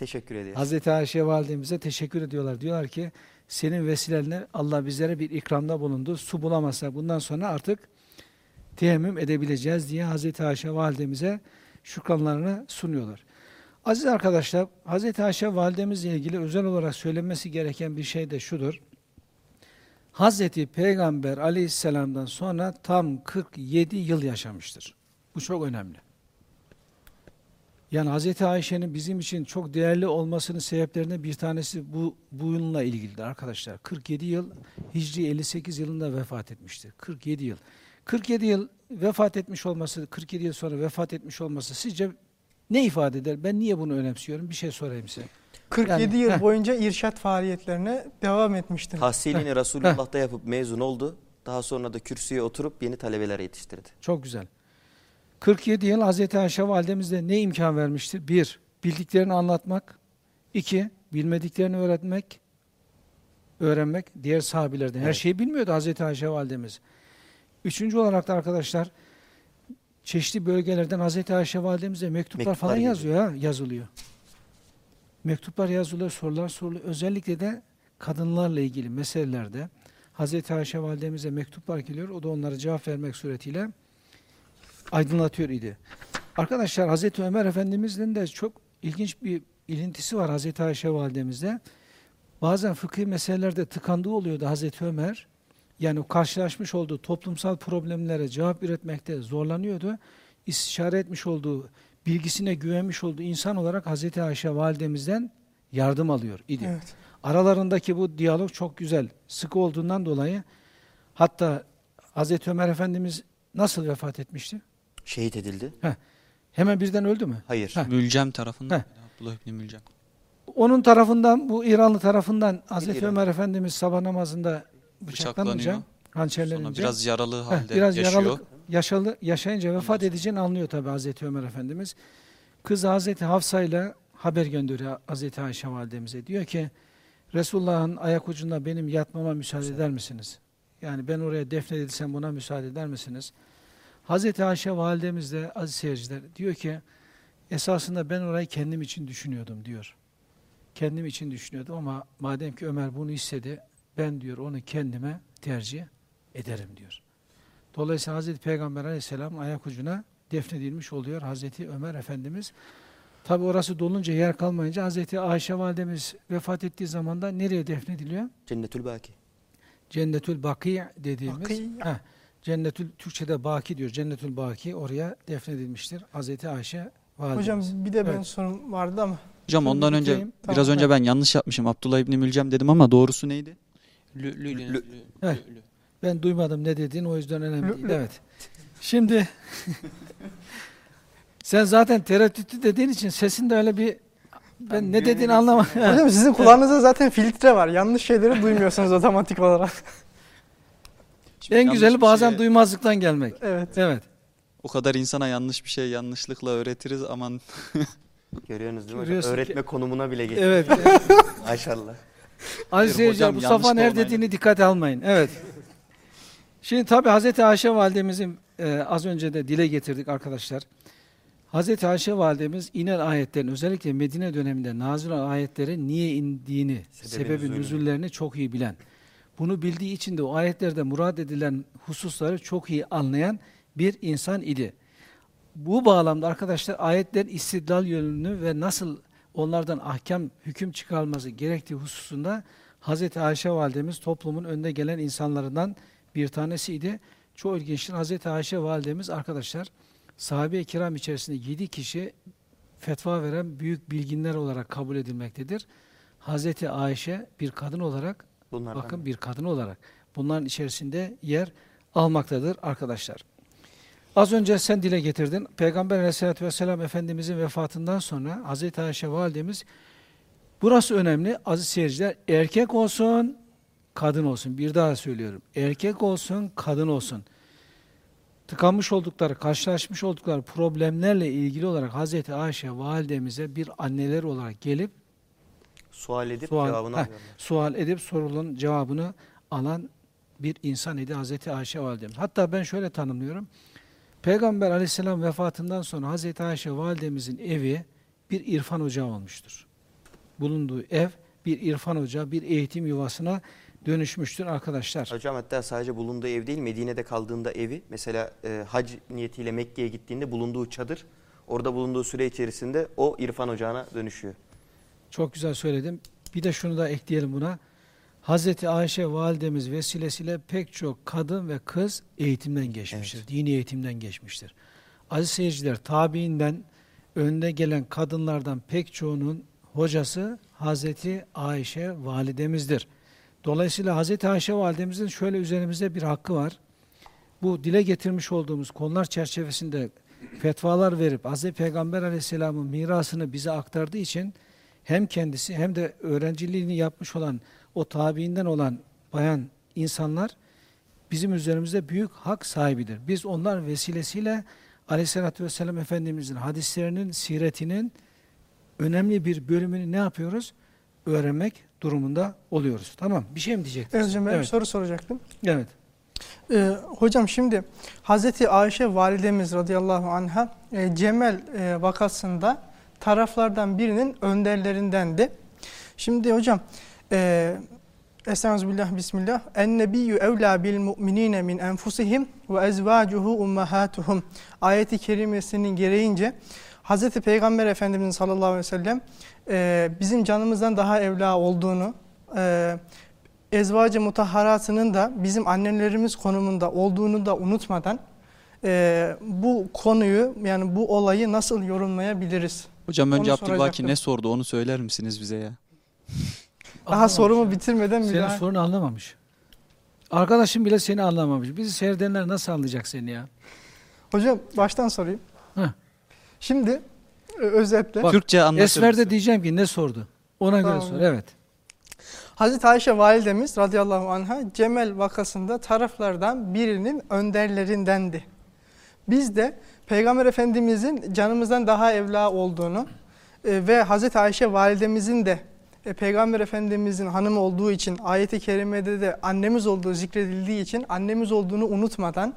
[SPEAKER 3] Teşekkür ediyoruz.
[SPEAKER 1] Hazreti Ayşe validemize teşekkür ediyorlar. Diyorlar ki senin vesilenle Allah bizlere bir ikramda bulundu. Su bulamazsak bundan sonra artık teyemmüm edebileceğiz diye Hazreti Ayşe validemize şükranlarını sunuyorlar. Aziz arkadaşlar, Hazreti Ayşe validemizle ilgili özel olarak söylenmesi gereken bir şey de şudur. Hazreti Peygamber aleyhisselamdan sonra tam 47 yıl yaşamıştır. Bu çok önemli. Yani Hazreti Ayşe'nin bizim için çok değerli olmasının sebeplerinden bir tanesi bu bununla ilgilidir arkadaşlar. 47 yıl Hicri 58 yılında vefat etmiştir. 47 yıl. 47 yıl vefat etmiş olması, 47 yıl sonra vefat etmiş olması sizce ne ifade eder? Ben niye bunu önemsiyorum? Bir şey sorayım size.
[SPEAKER 2] 47
[SPEAKER 1] Yani,
[SPEAKER 2] yıl
[SPEAKER 1] heh.
[SPEAKER 2] boyunca irşat faaliyetlerine devam etmiştir.
[SPEAKER 3] Tahsilini Resulullah'ta yapıp mezun oldu. Daha sonra da kürsüye oturup yeni talebeler yetiştirdi.
[SPEAKER 1] Çok güzel. 47 yıl Hazreti Ayşe validemize ne imkan vermiştir? Bir, bildiklerini anlatmak. iki bilmediklerini öğretmek. Öğrenmek. Diğer sahabilerden. Her şeyi bilmiyordu Hazreti Ayşe validemiz. Üçüncü olarak da arkadaşlar çeşitli bölgelerden Hazreti Ayşe validemize mektuplar,
[SPEAKER 3] Mektuplar
[SPEAKER 1] falan yazıyor ha, yazılıyor. Mektuplar yazılıyor, sorular soruluyor. Özellikle de kadınlarla ilgili meselelerde Hazreti Ayşe validemize mektuplar geliyor. O da onlara cevap vermek suretiyle aydınlatıyor idi. Arkadaşlar Hazreti Ömer Efendimiz'in de çok ilginç bir ilintisi var Hazreti Ayşe validemizde. Bazen fıkhi meselelerde tıkandığı oluyordu Hazreti Ömer. Yani karşılaşmış olduğu toplumsal problemlere cevap üretmekte zorlanıyordu. İstişare etmiş olduğu, bilgisine güvenmiş olduğu insan olarak Hazreti Ayşe validemizden yardım alıyor idi.
[SPEAKER 2] Evet.
[SPEAKER 1] Aralarındaki bu diyalog çok güzel, sıkı olduğundan dolayı hatta Hazreti Ömer Efendimiz nasıl vefat etmişti?
[SPEAKER 3] Şehit edildi.
[SPEAKER 1] Hemen birden öldü mü?
[SPEAKER 3] Hayır.
[SPEAKER 1] Heh.
[SPEAKER 5] Mülcem tarafından.
[SPEAKER 1] Heh.
[SPEAKER 5] Abdullah İbni Mülcem.
[SPEAKER 1] Onun tarafından, bu İranlı tarafından Hazreti
[SPEAKER 3] İran.
[SPEAKER 1] Ömer Efendimiz sabah namazında bıçaklanınca,
[SPEAKER 5] Bıçaklanıyor.
[SPEAKER 1] hançerlenince,
[SPEAKER 5] Sonra biraz yaralı
[SPEAKER 1] heh,
[SPEAKER 5] halde
[SPEAKER 1] biraz
[SPEAKER 5] yaşıyor.
[SPEAKER 1] yaralı, yaşalı, yaşayınca vefat edeceğini anlıyor tabi Hazreti Ömer Efendimiz. Kız Hazreti Hafsa ile haber gönderiyor Hazreti Ayşe validemize. Diyor ki, Resulullah'ın ayak ucunda benim yatmama müsaade eder misiniz? Yani ben oraya defnedilsem buna müsaade eder misiniz? Hazreti Ayşe validemiz de aziz seyirciler diyor ki, esasında ben orayı kendim için düşünüyordum diyor. Kendim için düşünüyordum ama madem ki Ömer bunu istedi, ben diyor onu kendime tercih ederim diyor. Dolayısıyla Hazreti Peygamber aleyhisselam ayak ucuna defnedilmiş oluyor Hazreti Ömer Efendimiz. Tabi orası dolunca yer kalmayınca Hazreti Ayşe validemiz vefat ettiği zaman da nereye defnediliyor?
[SPEAKER 3] Cennetül Baki.
[SPEAKER 1] Cennetül Baki dediğimiz.
[SPEAKER 2] Baki.
[SPEAKER 1] Heh, Cennetül Türkçe'de Baki diyor. Cennetül Baki oraya defnedilmiştir. Hazreti Ayşe validemiz.
[SPEAKER 2] Hocam bir de benim
[SPEAKER 1] Evet.
[SPEAKER 2] sorum vardı ama.
[SPEAKER 5] Hocam ondan önce
[SPEAKER 1] bitireyim.
[SPEAKER 5] biraz
[SPEAKER 1] Tamam,
[SPEAKER 5] önce ben yanlış yapmışım. Abdullah İbni Mülcem dedim ama doğrusu neydi?
[SPEAKER 6] Lü, lü, lü,
[SPEAKER 3] Lü-
[SPEAKER 6] lü.
[SPEAKER 1] Ben duymadım ne dediğini o yüzden önemli
[SPEAKER 2] Lü-
[SPEAKER 1] değil.
[SPEAKER 2] lü-
[SPEAKER 1] Evet. Şimdi <laughs> sen zaten tereddütlü dediğin için sesin de öyle bir ben ne dediğini anlamadım.
[SPEAKER 2] Hocam sizin kulağınızda zaten filtre var. Yanlış şeyleri duymuyorsunuz otomatik olarak.
[SPEAKER 5] Şimdi
[SPEAKER 1] en güzeli bazen
[SPEAKER 5] şeye-
[SPEAKER 1] duymazlıktan gelmek.
[SPEAKER 2] Evet.
[SPEAKER 1] Evet.
[SPEAKER 5] O kadar insana yanlış bir şey yanlışlıkla öğretiriz aman. <laughs>
[SPEAKER 3] Görüyorsunuz değil mi hocam?
[SPEAKER 1] Görüyorsun ki-
[SPEAKER 3] Öğretme konumuna bile geçti.
[SPEAKER 1] Evet. <laughs>
[SPEAKER 3] Maşallah.
[SPEAKER 1] Aziz
[SPEAKER 5] Hocam
[SPEAKER 1] seyirciler Mustafa'nın
[SPEAKER 5] da
[SPEAKER 1] her dediğini dikkate almayın. Evet. Şimdi tabi Hazreti Ayşe validemizin e, az önce de dile getirdik arkadaşlar. Hazreti Ayşe validemiz inen ayetlerin özellikle Medine döneminde nazil olan ayetlerin niye indiğini,
[SPEAKER 3] Sebebi
[SPEAKER 1] sebebi, nüzullerini çok iyi bilen. Bunu bildiği için de o ayetlerde murad edilen hususları çok iyi anlayan bir insan idi. Bu bağlamda arkadaşlar ayetlerin istidlal yönünü ve nasıl onlardan ahkam, hüküm çıkarılması gerektiği hususunda Hazreti Ayşe validemiz toplumun önde gelen insanlarından bir tanesiydi. Çok ilginçtir. Hazreti Ayşe validemiz arkadaşlar sahabe-i kiram içerisinde 7 kişi fetva veren büyük bilginler olarak kabul edilmektedir. Hazreti Ayşe bir kadın olarak
[SPEAKER 3] Bunlardan
[SPEAKER 1] Bakın bir kadın olarak bunların içerisinde yer almaktadır arkadaşlar. Az önce sen dile getirdin. Peygamber aleyhissalatü vesselam Efendimizin vefatından sonra Hazreti Ayşe validemiz burası önemli aziz seyirciler erkek olsun kadın olsun bir daha söylüyorum erkek olsun kadın olsun tıkanmış oldukları karşılaşmış oldukları problemlerle ilgili olarak Hazreti Ayşe validemize bir anneler olarak gelip
[SPEAKER 3] sual edip
[SPEAKER 1] Sual-
[SPEAKER 3] cevabını
[SPEAKER 1] Heh. sual edip sorulan cevabını alan bir insan idi Hazreti Ayşe validemiz. Hatta ben şöyle tanımlıyorum. Peygamber aleyhisselam vefatından sonra Hazreti Ayşe validemizin evi bir irfan ocağı olmuştur. Bulunduğu ev bir irfan ocağı, bir eğitim yuvasına dönüşmüştür arkadaşlar.
[SPEAKER 3] Hocam hatta sadece bulunduğu ev değil Medine'de kaldığında evi mesela e, hac niyetiyle Mekke'ye gittiğinde bulunduğu çadır Orada bulunduğu süre içerisinde o irfan ocağına dönüşüyor.
[SPEAKER 1] Çok güzel söyledim. Bir de şunu da ekleyelim buna. Hazreti Ayşe validemiz vesilesiyle pek çok kadın ve kız eğitimden geçmiştir. Dini eğitimden geçmiştir. Aziz seyirciler, tabiinden önde gelen kadınlardan pek çoğunun hocası Hazreti Ayşe validemizdir. Dolayısıyla Hazreti Ayşe validemizin şöyle üzerimizde bir hakkı var. Bu dile getirmiş olduğumuz konular çerçevesinde fetvalar verip Hazreti Peygamber aleyhisselamın mirasını bize aktardığı için hem kendisi hem de öğrenciliğini yapmış olan o tabiinden olan bayan insanlar bizim üzerimizde büyük hak sahibidir. Biz onlar vesilesiyle Aleyhisselatü Vesselam Efendimizin hadislerinin, siretinin önemli bir bölümünü ne yapıyoruz? Öğrenmek durumunda oluyoruz. Tamam. Bir şey mi diyecektiniz?
[SPEAKER 2] Hocam ben bir
[SPEAKER 1] evet.
[SPEAKER 2] soru soracaktım.
[SPEAKER 1] evet.
[SPEAKER 2] Ee, hocam şimdi Hazreti Ayşe validemiz radıyallahu anha e, Cemel e, vakasında taraflardan birinin önderlerindendi. Şimdi hocam e, Estağfirullah bismillah. En nebiyyü evlâ bil mu'minîne min enfusihim ve ezvâcuhu ummahâtuhum. Ayeti kerimesinin gereğince Hazreti Peygamber Efendimiz sallallahu aleyhi ve sellem e, bizim canımızdan daha evla olduğunu, e, ezvacı mutahharatının da bizim annelerimiz konumunda olduğunu da unutmadan e, bu konuyu yani bu olayı nasıl yorumlayabiliriz?
[SPEAKER 5] Hocam önce Abdülbaki
[SPEAKER 2] soracaktım.
[SPEAKER 5] ne sordu onu söyler misiniz bize ya?
[SPEAKER 2] Daha
[SPEAKER 1] Anlamamış
[SPEAKER 2] sorumu
[SPEAKER 1] ya.
[SPEAKER 2] bitirmeden
[SPEAKER 1] Senin
[SPEAKER 2] müdahale.
[SPEAKER 1] sorunu anlamamış. Arkadaşım bile seni anlamamış. Bizi seyredenler nasıl anlayacak seni ya?
[SPEAKER 2] Hocam baştan sorayım.
[SPEAKER 1] Heh.
[SPEAKER 2] Şimdi e, özetle
[SPEAKER 1] Bak,
[SPEAKER 5] Türkçe anlatır
[SPEAKER 1] Esmer de
[SPEAKER 5] mısın?
[SPEAKER 1] diyeceğim ki ne sordu? Ona göre
[SPEAKER 2] Tamam.
[SPEAKER 1] sor. Evet.
[SPEAKER 2] Hazreti Ayşe validemiz radıyallahu anha Cemel vakasında taraflardan birinin önderlerindendi. Biz de Peygamber Efendimizin canımızdan daha evla olduğunu e, ve Hazreti Ayşe validemizin de e, Peygamber Efendimizin hanımı olduğu için ayeti kerimede de annemiz olduğu zikredildiği için annemiz olduğunu unutmadan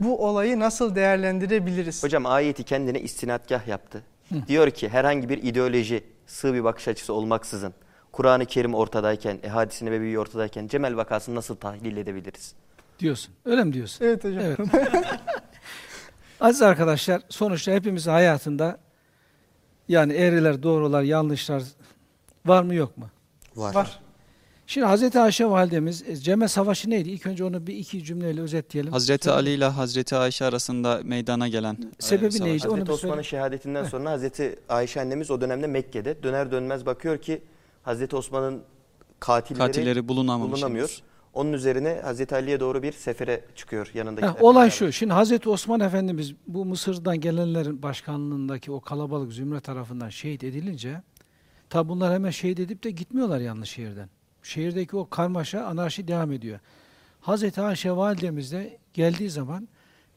[SPEAKER 2] bu olayı nasıl değerlendirebiliriz?
[SPEAKER 3] Hocam ayeti kendine istinadgah yaptı. Diyor ki herhangi bir ideoloji, sığ bir bakış açısı olmaksızın Kur'an-ı Kerim ortadayken, e, hadisi nebevi ortadayken Cemel vakasını nasıl tahlil edebiliriz?
[SPEAKER 1] Diyorsun. Öyle mi diyorsun?
[SPEAKER 2] Evet hocam.
[SPEAKER 1] Evet. <laughs> Aziz arkadaşlar, sonuçta hepimizin hayatında yani eğriler, doğrular, yanlışlar var mı yok mu?
[SPEAKER 2] Var.
[SPEAKER 1] Şimdi Hazreti Ayşe validemiz e, Ceme Savaşı neydi? İlk önce onu bir iki cümleyle özetleyelim.
[SPEAKER 5] Hazreti Ali ile Hazreti Ayşe arasında meydana gelen e,
[SPEAKER 1] Sebebi
[SPEAKER 5] savaş.
[SPEAKER 1] neydi?
[SPEAKER 3] Hazreti Osman'ın şehadetinden
[SPEAKER 1] Heh.
[SPEAKER 3] sonra Hazreti Ayşe annemiz o dönemde Mekke'de döner dönmez bakıyor ki Hazreti Osman'ın katilleri,
[SPEAKER 5] Katilleri bulunamamış.
[SPEAKER 3] bulunamıyor. Onun üzerine Hazreti Ali'ye doğru bir sefere çıkıyor yanındakiler.
[SPEAKER 1] Heh, olay
[SPEAKER 3] beraber.
[SPEAKER 1] şu. Şimdi Hazreti Osman Efendimiz bu Mısır'dan gelenlerin başkanlığındaki o kalabalık zümre tarafından şehit edilince tabi bunlar hemen şehit edip de gitmiyorlar yanlış şehirden. Şehirdeki o karmaşa, anarşi devam ediyor. Hazreti Ayşe validemiz de geldiği zaman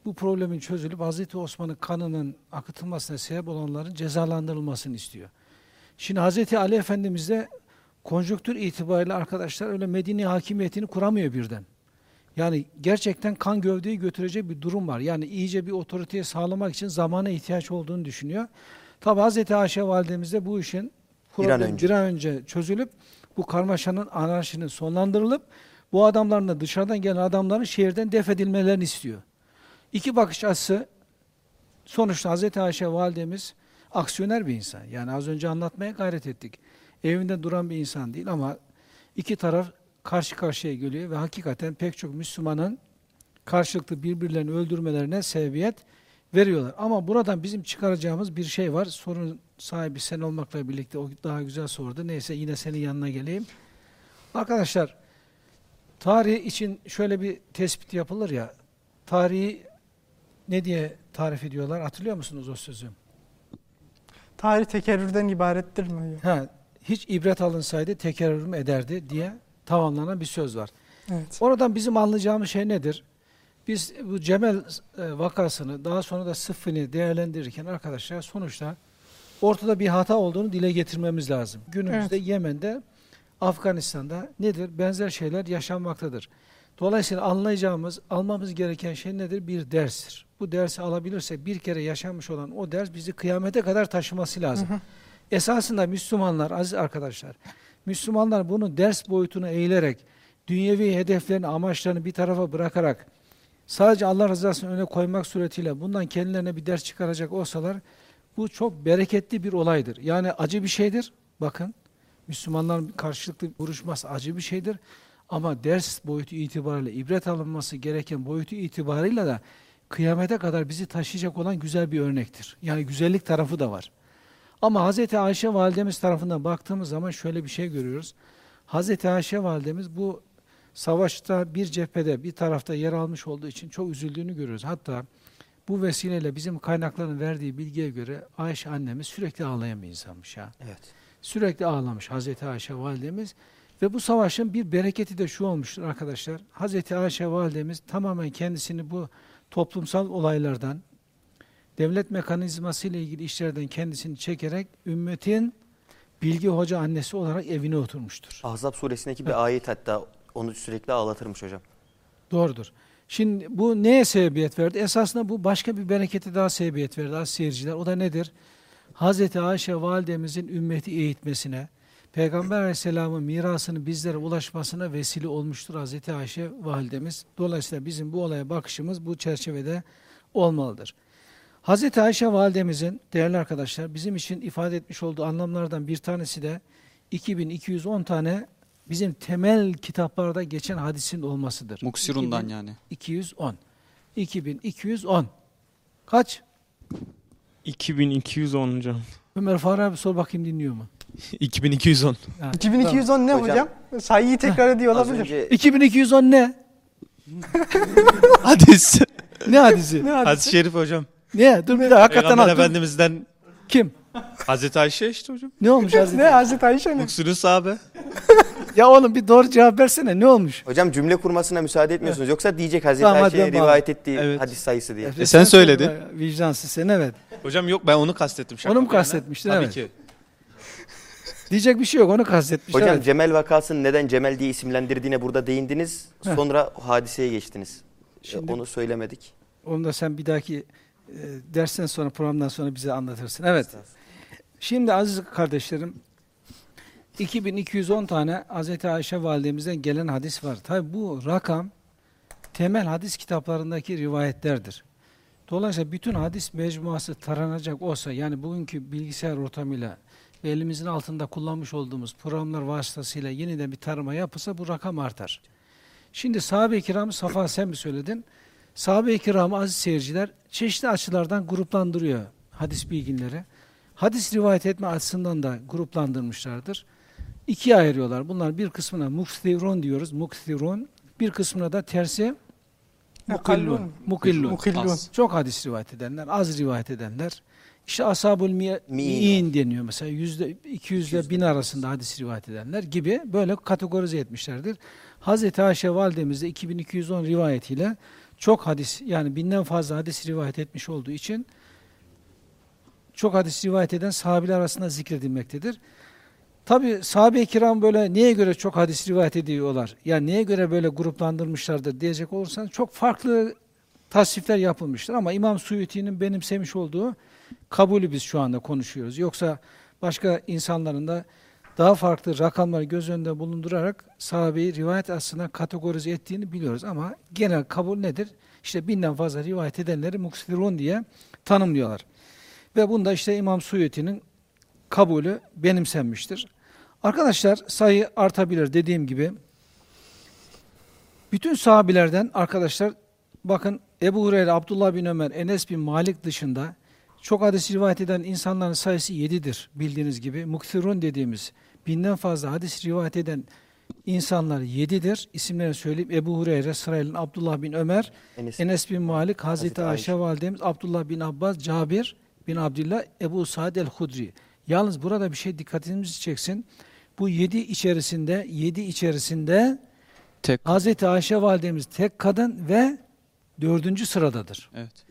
[SPEAKER 1] bu problemin çözülüp Hazreti Osman'ın kanının akıtılmasına sebep olanların cezalandırılmasını istiyor. Şimdi Hazreti Ali Efendimiz de konjonktür itibariyle arkadaşlar öyle Medine hakimiyetini kuramıyor birden. Yani gerçekten kan gövdeyi götürecek bir durum var. Yani iyice bir otoriteye sağlamak için zamana ihtiyaç olduğunu düşünüyor. Tabi Hazreti Ayşe validemiz de bu işin
[SPEAKER 3] Bir an önce.
[SPEAKER 1] bir an önce çözülüp bu karmaşanın, anarşinin sonlandırılıp bu adamların da dışarıdan gelen adamların şehirden def edilmelerini istiyor. İki bakış açısı sonuçta Hazreti Ayşe validemiz aksiyoner bir insan. Yani az önce anlatmaya gayret ettik. Evinde duran bir insan değil ama iki taraf karşı karşıya geliyor ve hakikaten pek çok Müslümanın karşılıklı birbirlerini öldürmelerine sebebiyet veriyorlar. Ama buradan bizim çıkaracağımız bir şey var. Sorun sahibi sen olmakla birlikte o daha güzel sordu. Neyse yine senin yanına geleyim. Arkadaşlar tarih için şöyle bir tespit yapılır ya. Tarihi ne diye tarif ediyorlar? Hatırlıyor musunuz o sözü?
[SPEAKER 2] Tarih tekerrürden ibarettir mi?
[SPEAKER 1] Ha, hiç ibret alınsaydı tekerrür ederdi diye tamamlanan bir söz var.
[SPEAKER 2] Evet.
[SPEAKER 1] Oradan bizim anlayacağımız şey nedir? Biz bu Cemel e, vakasını daha sonra da sıffını değerlendirirken arkadaşlar sonuçta ortada bir hata olduğunu dile getirmemiz lazım. Günümüzde Yemen'de, Afganistan'da nedir? Benzer şeyler yaşanmaktadır. Dolayısıyla anlayacağımız, almamız gereken şey nedir? Bir derstir. Bu dersi alabilirsek bir kere yaşanmış olan o ders bizi kıyamete kadar taşıması lazım. Esasında Müslümanlar, aziz arkadaşlar, Müslümanlar bunu ders boyutuna eğilerek, dünyevi hedeflerini, amaçlarını bir tarafa bırakarak, sadece Allah rızasını öne koymak suretiyle bundan kendilerine bir ders çıkaracak olsalar, Bu çok bereketli bir olaydır. Yani acı bir şeydir. Bakın Müslümanların karşılıklı vuruşması acı bir şeydir. Ama ders boyutu itibariyle, ibret alınması gereken boyutu itibarıyla da kıyamete kadar bizi taşıyacak olan güzel bir örnektir. Yani güzellik tarafı da var. Ama Hz. Ayşe validemiz tarafından baktığımız zaman şöyle bir şey görüyoruz. Hz. Ayşe validemiz bu savaşta bir cephede, bir tarafta yer almış olduğu için çok üzüldüğünü görüyoruz. Hatta bu vesileyle bizim kaynakların verdiği bilgiye göre Ayşe annemiz sürekli ağlayan bir insanmış ya.
[SPEAKER 3] Evet.
[SPEAKER 1] Sürekli ağlamış Hazreti Ayşe validemiz ve bu savaşın bir bereketi de şu olmuştur arkadaşlar. Hazreti Ayşe validemiz tamamen kendisini bu toplumsal olaylardan, devlet mekanizması ile ilgili işlerden kendisini çekerek ümmetin bilgi hoca annesi olarak evine oturmuştur.
[SPEAKER 3] Ahzab suresindeki bir ayet hatta onu sürekli ağlatırmış hocam.
[SPEAKER 1] Doğrudur. Şimdi bu neye sebebiyet verdi? Esasında bu başka bir bereketi daha sebebiyet verdi az seyirciler. O da nedir? Hazreti Ayşe validemizin ümmeti eğitmesine, Peygamber aleyhisselamın mirasını bizlere ulaşmasına vesile olmuştur Hazreti Ayşe validemiz. Dolayısıyla bizim bu olaya bakışımız bu çerçevede olmalıdır. Hazreti Ayşe validemizin değerli arkadaşlar bizim için ifade etmiş olduğu anlamlardan bir tanesi de 2210 tane bizim temel kitaplarda geçen hadisin olmasıdır.
[SPEAKER 5] Muksirundan yani.
[SPEAKER 1] 2210. 2210. Kaç?
[SPEAKER 7] 2210 hocam.
[SPEAKER 1] Ömer Faruk abi sor bakayım dinliyor mu? <laughs>
[SPEAKER 4] 2210.
[SPEAKER 1] Ha,
[SPEAKER 2] 2210 ne
[SPEAKER 3] Hocam-
[SPEAKER 2] hocam? Sayıyı tekrar ediyor olabilir.
[SPEAKER 3] önce
[SPEAKER 1] tamam. 2210 ne? <laughs>
[SPEAKER 4] Hadis.
[SPEAKER 1] Ne hadisi?
[SPEAKER 2] Ne
[SPEAKER 4] Hadis-i
[SPEAKER 2] hadisi?
[SPEAKER 4] şerif hocam.
[SPEAKER 1] Ne? Dur bir daha hakikaten
[SPEAKER 4] Peygamber
[SPEAKER 1] al. dur.
[SPEAKER 4] Efendimiz'den
[SPEAKER 1] Kim?
[SPEAKER 4] Hazreti Ayşe işte hocam.
[SPEAKER 1] Ne olmuş Hazreti?
[SPEAKER 2] Ne Hazreti Ayşe ne?
[SPEAKER 4] Muksirun sahabe. <laughs>
[SPEAKER 1] Ya oğlum bir doğru cevap versene. Ne olmuş?
[SPEAKER 3] hocam cümle kurmasına müsaade etmiyorsunuz. Yoksa diyecek Hazreti
[SPEAKER 1] Tamam, hadi
[SPEAKER 3] Ayşe'ye
[SPEAKER 1] ben bağlı.
[SPEAKER 3] rivayet ettiği
[SPEAKER 4] Evet.
[SPEAKER 3] hadis sayısı diye.
[SPEAKER 1] E
[SPEAKER 4] sen söyledin.
[SPEAKER 1] söyle, Vicdansız sen evet.
[SPEAKER 4] Hocam yok ben onu kastettim. şaka
[SPEAKER 1] Onu mu
[SPEAKER 4] bir yana.
[SPEAKER 1] kastetmiştin?
[SPEAKER 4] Tabii
[SPEAKER 1] Evet.
[SPEAKER 4] ki. <laughs>
[SPEAKER 1] Diyecek bir şey yok onu kastetmiş.
[SPEAKER 3] Hocam
[SPEAKER 1] evet.
[SPEAKER 3] Cemel vakasını neden Cemel diye isimlendirdiğine burada değindiniz.
[SPEAKER 1] Heh.
[SPEAKER 3] Sonra o hadiseye geçtiniz. E,
[SPEAKER 1] Şimdi-
[SPEAKER 3] Onu söylemedik.
[SPEAKER 1] Onu da sen bir dahaki e, dersten sonra programdan sonra bize anlatırsın. Evet. Şimdi aziz kardeşlerim 2210 tane Hz. Ayşe validemizden gelen hadis var. Tabi bu rakam temel hadis kitaplarındaki rivayetlerdir. Dolayısıyla bütün hadis mecmuası taranacak olsa yani bugünkü bilgisayar ortamıyla ve elimizin altında kullanmış olduğumuz programlar vasıtasıyla yeniden bir tarama yapılsa bu rakam artar. Şimdi sahabe-i kiramı Safa sen mi söyledin? Sahabe-i kiramı aziz seyirciler çeşitli açılardan gruplandırıyor hadis bilginleri. Hadis rivayet etme açısından da gruplandırmışlardır. İkiye ayırıyorlar. Bunlar bir kısmına mukstirun diyoruz. Mukstirun. Bir kısmına da tersi mukillun. Mukillun.
[SPEAKER 2] Mukillun.
[SPEAKER 5] Az.
[SPEAKER 1] Çok hadis rivayet edenler, az rivayet edenler. İşte ashabul mi-
[SPEAKER 3] Mi'in
[SPEAKER 1] mi'in deniyor mesela. Yüzde, 200 ile 1000 arasında hadis rivayet edenler gibi böyle kategorize etmişlerdir. Hazreti Ayşe validemiz de 2210 rivayetiyle çok hadis yani binden fazla hadis rivayet etmiş olduğu için çok hadis rivayet eden sahabeler arasında zikredilmektedir. Tabi sahabe-i kiram böyle neye göre çok hadis rivayet ediyorlar? Yani neye göre böyle gruplandırmışlardır diyecek olursanız çok farklı tasnifler yapılmıştır ama İmam Suyuti'nin benimsemiş olduğu kabulü biz şu anda konuşuyoruz. Yoksa başka insanların da daha farklı rakamları göz önünde bulundurarak sahabeyi rivayet aslında kategorize ettiğini biliyoruz ama genel kabul nedir? İşte binden fazla rivayet edenleri muksirun diye tanımlıyorlar. Ve bunda işte İmam Suyuti'nin kabulü benimsenmiştir. Arkadaşlar sayı artabilir dediğim gibi. Bütün sahabilerden arkadaşlar bakın Ebu Hureyre, Abdullah bin Ömer, Enes bin Malik dışında çok hadis rivayet eden insanların sayısı 7'dir bildiğiniz gibi. Muktirun dediğimiz binden fazla hadis rivayet eden insanlar 7'dir. İsimlerini söyleyeyim. Ebu Hureyre, sırayla Abdullah bin Ömer,
[SPEAKER 3] Enes,
[SPEAKER 1] Enes bin Malik, Hazreti,
[SPEAKER 3] Hazreti
[SPEAKER 1] Ayşe, validemiz, Abdullah bin Abbas, Cabir bin Abdullah, Ebu Said el-Hudri. Yalnız burada bir şey dikkatinizi çeksin. Bu yedi içerisinde, yedi içerisinde
[SPEAKER 5] Tek.
[SPEAKER 1] Hazreti Ayşe validemiz tek kadın ve dördüncü sıradadır.
[SPEAKER 5] Evet.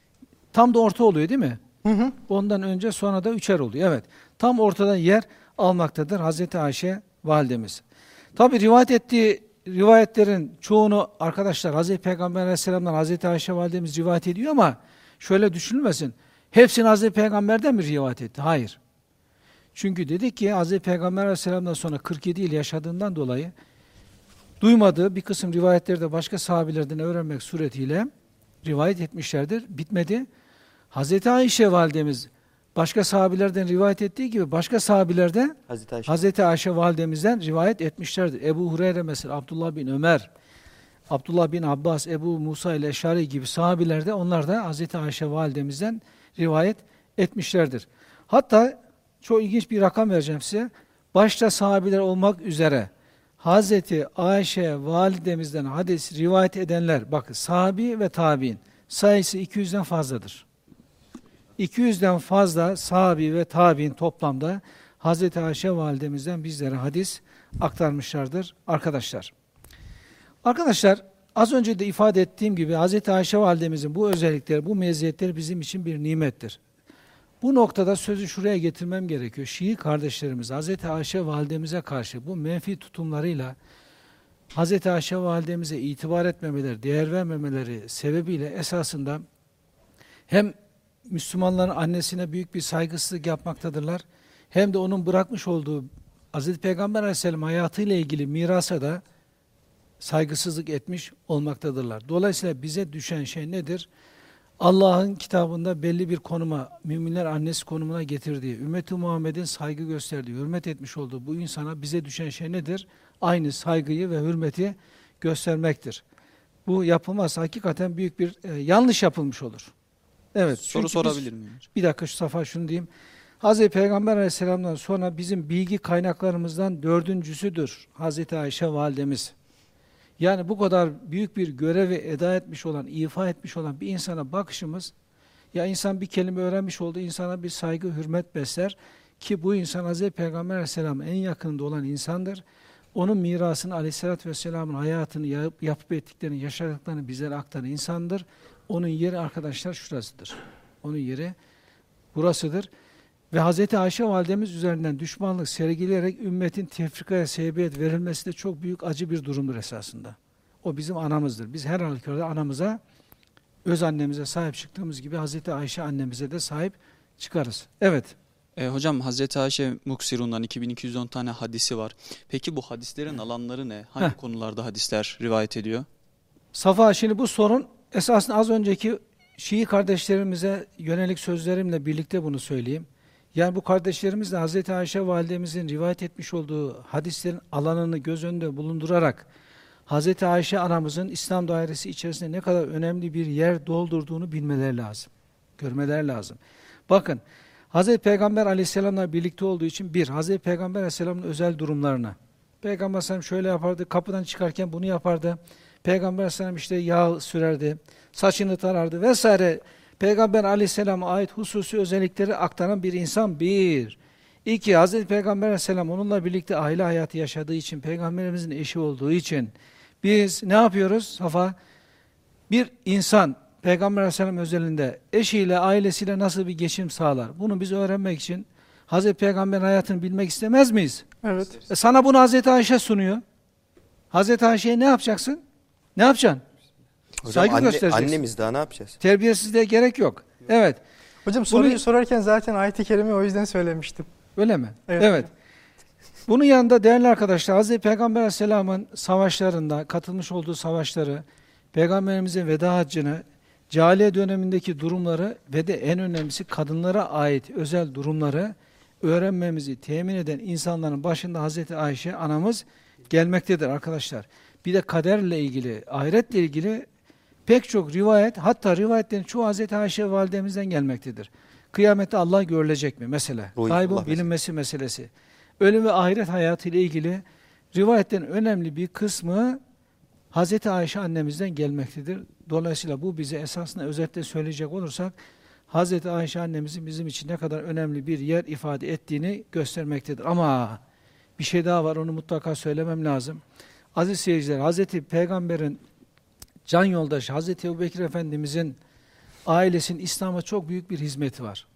[SPEAKER 1] Tam da orta oluyor değil mi?
[SPEAKER 2] Hı hı.
[SPEAKER 1] Ondan önce sonra da üçer oluyor. Evet. Tam ortada yer almaktadır Hazreti Ayşe validemiz. Tabi rivayet ettiği rivayetlerin çoğunu arkadaşlar Hazreti Peygamber Aleyhisselam'dan Hazreti Ayşe validemiz rivayet ediyor ama şöyle düşünülmesin. Hepsini Hazreti Peygamber'den mi rivayet etti? Hayır. Çünkü dedik ki Hazreti Peygamber Aleyhisselam'dan sonra 47 yıl yaşadığından dolayı duymadığı bir kısım rivayetleri de başka sahabelerden öğrenmek suretiyle rivayet etmişlerdir. Bitmedi. Hazreti Ayşe validemiz başka sahabilerden rivayet ettiği gibi başka sahabilerde
[SPEAKER 3] Hazreti Ayşe.
[SPEAKER 1] Hazreti Ayşe validemizden rivayet etmişlerdir. Ebu Hureyre mesela, Abdullah bin Ömer, Abdullah bin Abbas, Ebu Musa ile Eşari gibi sahabilerde onlar da Hazreti Ayşe validemizden rivayet etmişlerdir. Hatta çok ilginç bir rakam vereceğim size. Başta sahabiler olmak üzere Hazreti Ayşe validemizden hadis rivayet edenler, bakın sahabi ve tabi'in sayısı 200'den fazladır. 200'den fazla sahabi ve tabi'in toplamda Hazreti Ayşe validemizden bizlere hadis aktarmışlardır arkadaşlar. Arkadaşlar az önce de ifade ettiğim gibi Hazreti Ayşe validemizin bu özellikleri, bu meziyetleri bizim için bir nimettir. Bu noktada sözü şuraya getirmem gerekiyor. Şii kardeşlerimiz Hazreti Ayşe validemize karşı bu menfi tutumlarıyla Hazreti Ayşe validemize itibar etmemeleri, değer vermemeleri sebebiyle esasında hem Müslümanların annesine büyük bir saygısızlık yapmaktadırlar. Hem de onun bırakmış olduğu Hazreti Peygamber Aleyhisselam hayatıyla ilgili mirasa da saygısızlık etmiş olmaktadırlar. Dolayısıyla bize düşen şey nedir? Allah'ın kitabında belli bir konuma, müminler annesi konumuna getirdiği, ümmeti Muhammed'in saygı gösterdiği, hürmet etmiş olduğu bu insana bize düşen şey nedir? Aynı saygıyı ve hürmeti göstermektir. Bu yapılmaz hakikaten büyük bir e, yanlış yapılmış olur. Evet.
[SPEAKER 5] Soru
[SPEAKER 1] çünkü
[SPEAKER 5] sorabilir miyim
[SPEAKER 1] bir dakika şu safa şunu diyeyim. Hazreti Peygamber Aleyhisselam'dan sonra bizim bilgi kaynaklarımızdan dördüncüsüdür Hazreti Ayşe validemiz. Yani bu kadar büyük bir görevi eda etmiş olan, ifa etmiş olan bir insana bakışımız, ya insan bir kelime öğrenmiş oldu, insana bir saygı, hürmet besler ki bu insan Hazreti Peygamber Aleyhisselam'ın en yakınında olan insandır. Onun mirasını Aleyhisselatü Vesselam'ın hayatını yap- yapıp ettiklerini, yaşadıklarını bizlere aktaran insandır. Onun yeri arkadaşlar şurasıdır. Onun yeri burasıdır. Ve Hazreti Ayşe validemiz üzerinden düşmanlık sergileyerek ümmetin tefrikaya sebebiyet verilmesi de çok büyük acı bir durumdur esasında. O bizim anamızdır. Biz her halükarda anamıza, öz annemize sahip çıktığımız gibi Hazreti Ayşe annemize de sahip çıkarız. Evet.
[SPEAKER 5] E, hocam Hazreti Ayşe Muksirun'dan 2210 tane hadisi var. Peki bu hadislerin alanları ne? Hangi
[SPEAKER 1] Heh.
[SPEAKER 5] konularda hadisler rivayet ediyor?
[SPEAKER 1] Safa şimdi bu sorun esasında az önceki Şii kardeşlerimize yönelik sözlerimle birlikte bunu söyleyeyim. Yani bu kardeşlerimiz de Hz. Ayşe validemizin rivayet etmiş olduğu hadislerin alanını göz önünde bulundurarak Hz. Ayşe anamızın İslam dairesi içerisinde ne kadar önemli bir yer doldurduğunu bilmeleri lazım. Görmeleri lazım. Bakın Hz. Peygamber aleyhisselamla birlikte olduğu için bir, Hz. Peygamber aleyhisselamın özel durumlarına. Peygamber aleyhisselam şöyle yapardı, kapıdan çıkarken bunu yapardı. Peygamber aleyhisselam işte yağ sürerdi, saçını tarardı vesaire. Peygamber aleyhisselama ait hususi özellikleri aktaran bir insan bir. İki, Hazreti Peygamber aleyhisselam onunla birlikte aile hayatı yaşadığı için, Peygamberimizin eşi olduğu için biz ne yapıyoruz Safa? Bir insan Peygamber aleyhisselam özelinde eşiyle, ailesiyle nasıl bir geçim sağlar? Bunu biz öğrenmek için Hazreti Peygamber'in hayatını bilmek istemez miyiz?
[SPEAKER 2] Evet.
[SPEAKER 1] E sana bunu Hazreti Ayşe sunuyor. Hazreti Ayşe'ye ne yapacaksın? Ne yapacaksın?
[SPEAKER 3] Hocam
[SPEAKER 1] Saygı
[SPEAKER 3] anne-
[SPEAKER 1] göstereceksin.
[SPEAKER 3] annemiz daha ne yapacağız?
[SPEAKER 1] Terbiyesizliğe gerek yok. Evet.
[SPEAKER 2] Hocam
[SPEAKER 1] Bunu-
[SPEAKER 2] soruyu sorarken zaten ayet-i kerime o yüzden söylemiştim.
[SPEAKER 1] Öyle mi?
[SPEAKER 2] Evet.
[SPEAKER 1] Bunun yanında değerli arkadaşlar Hazreti Peygamber Aleyhisselam'ın savaşlarında katılmış olduğu savaşları, Peygamberimizin veda haccını, cahiliye dönemindeki durumları ve de en önemlisi kadınlara ait özel durumları öğrenmemizi temin eden insanların başında Hazreti Ayşe anamız gelmektedir arkadaşlar. Bir de kaderle ilgili, ahiretle ilgili pek çok rivayet, hatta rivayetlerin çoğu Hazreti Ayşe validemizden gelmektedir. Kıyamette Allah görülecek mi mesela?
[SPEAKER 3] Mesela.
[SPEAKER 1] bilinmesi meselesi. Ölüm ve ahiret hayatı ile ilgili rivayetlerin önemli bir kısmı Hazreti Ayşe annemizden gelmektedir. Dolayısıyla bu bize esasında özetle söyleyecek olursak Hazreti Ayşe annemizin bizim için ne kadar önemli bir yer ifade ettiğini göstermektedir. Ama bir şey daha var onu mutlaka söylemem lazım. Aziz seyirciler Hazreti Peygamber'in can yoldaşı Hazreti Ebubekir Efendimizin ailesinin İslam'a çok büyük bir hizmeti var.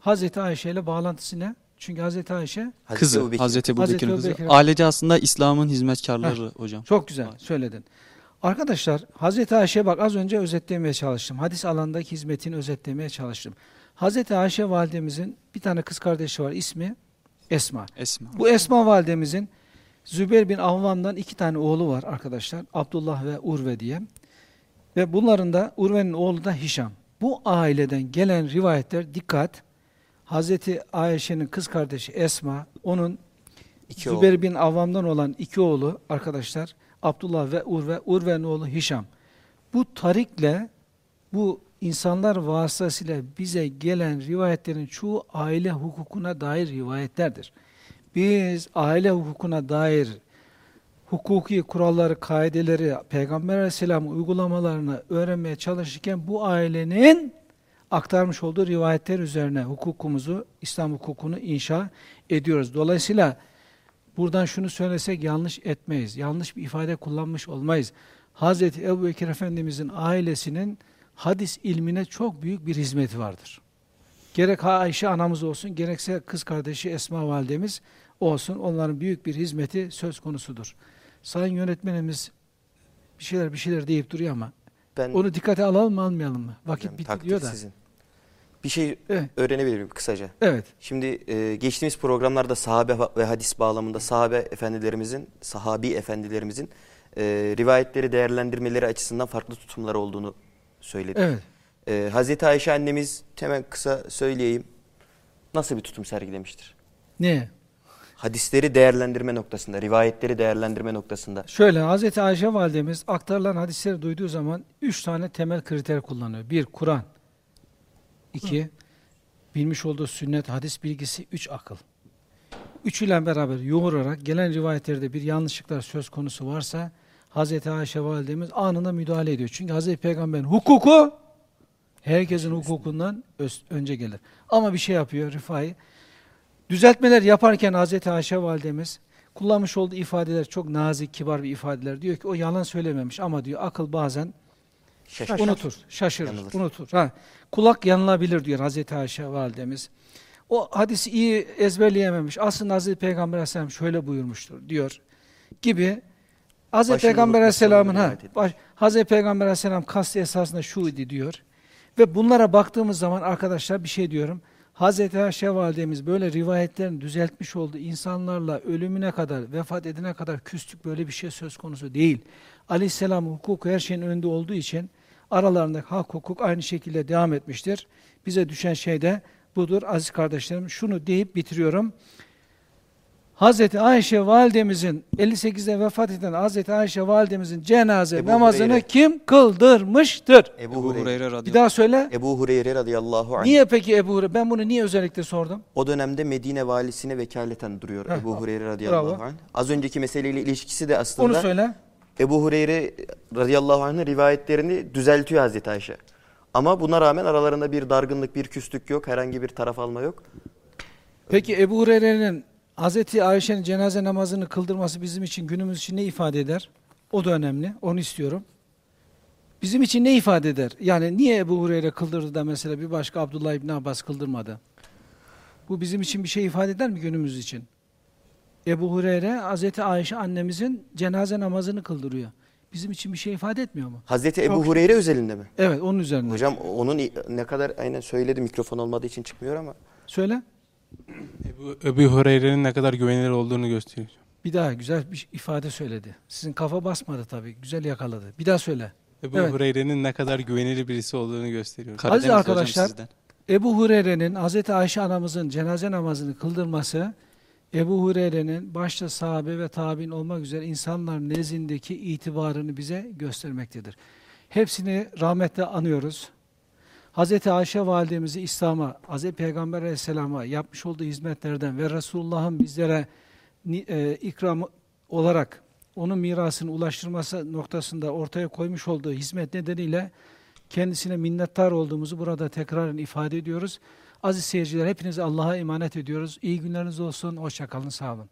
[SPEAKER 1] Hazreti Ayşe ile bağlantısı ne? Çünkü Hazreti Ayşe
[SPEAKER 3] Hazreti
[SPEAKER 5] Kızı,
[SPEAKER 3] Ebubekir.
[SPEAKER 5] Hazreti Ebu
[SPEAKER 1] Hazreti
[SPEAKER 5] Bekir'in kızı.
[SPEAKER 1] Ebubekir.
[SPEAKER 5] Ailece aslında İslam'ın hizmetkarları hocam.
[SPEAKER 1] Çok güzel söyledin. Arkadaşlar Hazreti Ayşe bak az önce özetlemeye çalıştım. Hadis alandaki hizmetini özetlemeye çalıştım. Hazreti Ayşe validemizin bir tane kız kardeşi var ismi Esma.
[SPEAKER 5] Esma.
[SPEAKER 1] Bu Esma validemizin Zübeyir bin Avvam'dan iki tane oğlu var arkadaşlar. Abdullah ve Urve diye. Ve bunların da Urve'nin oğlu da Hişam. Bu aileden gelen rivayetler dikkat. Hazreti Ayşe'nin kız kardeşi Esma, onun
[SPEAKER 3] İki.
[SPEAKER 1] Zübeyir bin Avvam'dan olan iki oğlu arkadaşlar, Abdullah ve Urve, Urve'nin oğlu Hişam. Bu tarikle, bu insanlar vasıtasıyla bize gelen rivayetlerin çoğu aile hukukuna dair rivayetlerdir. Biz aile hukukuna dair hukuki kuralları, kaideleri, Peygamber Aleyhisselam'ın uygulamalarını öğrenmeye çalışırken bu ailenin aktarmış olduğu rivayetler üzerine hukukumuzu, İslam hukukunu inşa ediyoruz. Dolayısıyla buradan şunu söylesek yanlış etmeyiz. Yanlış bir ifade kullanmış olmayız. Hazreti Ebu Bekir Efendimizin ailesinin hadis ilmine çok büyük bir hizmeti vardır. Gerek Ayşe anamız olsun, gerekse kız kardeşi Esma validemiz olsun, onların büyük bir hizmeti söz konusudur. Sayın yönetmenimiz bir şeyler bir şeyler deyip duruyor ama
[SPEAKER 3] Ben
[SPEAKER 1] onu dikkate alalım mı almayalım mı? Vakit
[SPEAKER 3] Hocam,
[SPEAKER 1] bitti diyor da.
[SPEAKER 3] sizin. Bir şey
[SPEAKER 1] Evet.
[SPEAKER 3] öğrenebilir miyim kısaca?
[SPEAKER 1] evet.
[SPEAKER 3] Şimdi e, geçtiğimiz programlarda sahabe ve hadis bağlamında sahabe efendilerimizin, sahabi efendilerimizin e, rivayetleri değerlendirmeleri açısından farklı tutumları olduğunu söyledik.
[SPEAKER 1] Evet.
[SPEAKER 3] E, Hazreti Ayşe annemiz hemen kısa söyleyeyim. Nasıl bir tutum sergilemiştir?
[SPEAKER 1] Ne?
[SPEAKER 3] Hadisleri değerlendirme noktasında, rivayetleri değerlendirme noktasında.
[SPEAKER 1] Şöyle Hazreti Ayşe validemiz aktarılan hadisleri duyduğu zaman üç tane temel kriter kullanıyor. Bir, Kur'an. İki, bilmiş olduğu sünnet, hadis bilgisi. Üç, akıl. Üçüyle beraber yoğurarak gelen rivayetlerde bir yanlışlıklar söz konusu varsa Hazreti Ayşe validemiz anında müdahale ediyor. Çünkü Hazreti Peygamber'in hukuku herkesin hukukundan önce gelir. Ama bir şey yapıyor Rifai. Düzeltmeler yaparken Hazreti Ayşe validemiz kullanmış olduğu ifadeler çok nazik, kibar bir ifadeler. Diyor ki o yalan söylememiş ama diyor akıl bazen
[SPEAKER 3] Şaşırır.
[SPEAKER 1] unutur, şaşırır,
[SPEAKER 3] Yanılır.
[SPEAKER 1] unutur. Ha, kulak yanılabilir diyor Hazreti Ayşe validemiz. O hadisi iyi ezberleyememiş. Aslında Hazreti Peygamber Aleyhisselam şöyle buyurmuştur diyor gibi. Hazreti
[SPEAKER 3] Başını
[SPEAKER 1] Peygamber Aleyhisselam'ın ha, baş, Hazreti Peygamber Aleyhisselam kastı esasında şuydu diyor. Ve bunlara baktığımız zaman arkadaşlar bir şey diyorum. Hazreti Ayşe validemiz böyle rivayetlerini düzeltmiş oldu. İnsanlarla ölümüne kadar, vefat edene kadar küstük böyle bir şey söz konusu değil. Aleyhisselam hukuku her şeyin önünde olduğu için aralarındaki hak hukuk aynı şekilde devam etmiştir. Bize düşen şey de budur aziz kardeşlerim. Şunu deyip bitiriyorum. Hazreti Ayşe validemizin 58'de vefat eden Hazreti Ayşe validemizin cenaze
[SPEAKER 3] Ebu
[SPEAKER 1] namazını
[SPEAKER 3] Hureyre.
[SPEAKER 1] kim kıldırmıştır?
[SPEAKER 3] Ebu,
[SPEAKER 5] Ebu
[SPEAKER 3] Hureyre.
[SPEAKER 5] Hureyre
[SPEAKER 1] Bir
[SPEAKER 5] radıyallahu
[SPEAKER 1] daha söyle.
[SPEAKER 3] Ebu Hureyre radıyallahu anh.
[SPEAKER 1] Niye peki Ebu Hureyre? Ben bunu niye özellikle sordum?
[SPEAKER 3] O dönemde Medine valisine vekaleten duruyor
[SPEAKER 1] Heh,
[SPEAKER 3] Ebu Hureyre radıyallahu
[SPEAKER 1] bravo.
[SPEAKER 3] anh. Az önceki meseleyle ilişkisi de aslında
[SPEAKER 1] Onu söyle.
[SPEAKER 3] Ebu Hureyre radıyallahu anh'ın rivayetlerini düzeltiyor Hazreti Ayşe. Ama buna rağmen aralarında bir dargınlık, bir küslük yok, herhangi bir taraf alma yok.
[SPEAKER 1] Peki Ebu Hureyre'nin Hazreti Ayşe'nin cenaze namazını kıldırması bizim için günümüz için ne ifade eder? O da önemli. Onu istiyorum. Bizim için ne ifade eder? Yani niye Ebu Hureyre kıldırdı da mesela bir başka Abdullah İbni Abbas kıldırmadı? Bu bizim için bir şey ifade eder mi günümüz için? Ebu Hureyre Hazreti Ayşe annemizin cenaze namazını kıldırıyor. Bizim için bir şey ifade etmiyor mu?
[SPEAKER 3] Hazreti Ebu
[SPEAKER 1] Çok-
[SPEAKER 3] Hureyre özelinde mi?
[SPEAKER 1] Evet onun üzerine.
[SPEAKER 3] Hocam onun ne kadar aynen söyledi mikrofon olmadığı için çıkmıyor ama.
[SPEAKER 1] Söyle.
[SPEAKER 6] Ebu, Ebu Hureyre'nin ne kadar güvenilir olduğunu gösteriyor.
[SPEAKER 1] Bir daha güzel bir ifade söyledi. Sizin kafa basmadı tabii. Güzel yakaladı. Bir daha söyle.
[SPEAKER 6] Ebu
[SPEAKER 1] Evet.
[SPEAKER 6] Hureyre'nin ne kadar güvenilir birisi olduğunu gösteriyor.
[SPEAKER 5] Hocam
[SPEAKER 1] arkadaşlar. Ebu Hureyre'nin Hazreti Ayşe anamızın cenaze namazını kıldırması Ebu Hureyre'nin başta sahabe ve tabi'in olmak üzere insanların nezdindeki itibarını bize göstermektedir. Hepsini rahmetle anıyoruz. Hazreti Ayşe validemizi İslam'a, Hazreti Peygamber aleyhisselama yapmış olduğu hizmetlerden ve Resulullah'ın bizlere e, ikram olarak onun mirasını ulaştırması noktasında ortaya koymuş olduğu hizmet nedeniyle kendisine minnettar olduğumuzu burada tekrar ifade ediyoruz. Aziz seyirciler hepinizi Allah'a emanet ediyoruz. İyi günleriniz olsun. Hoşçakalın. Sağ olun.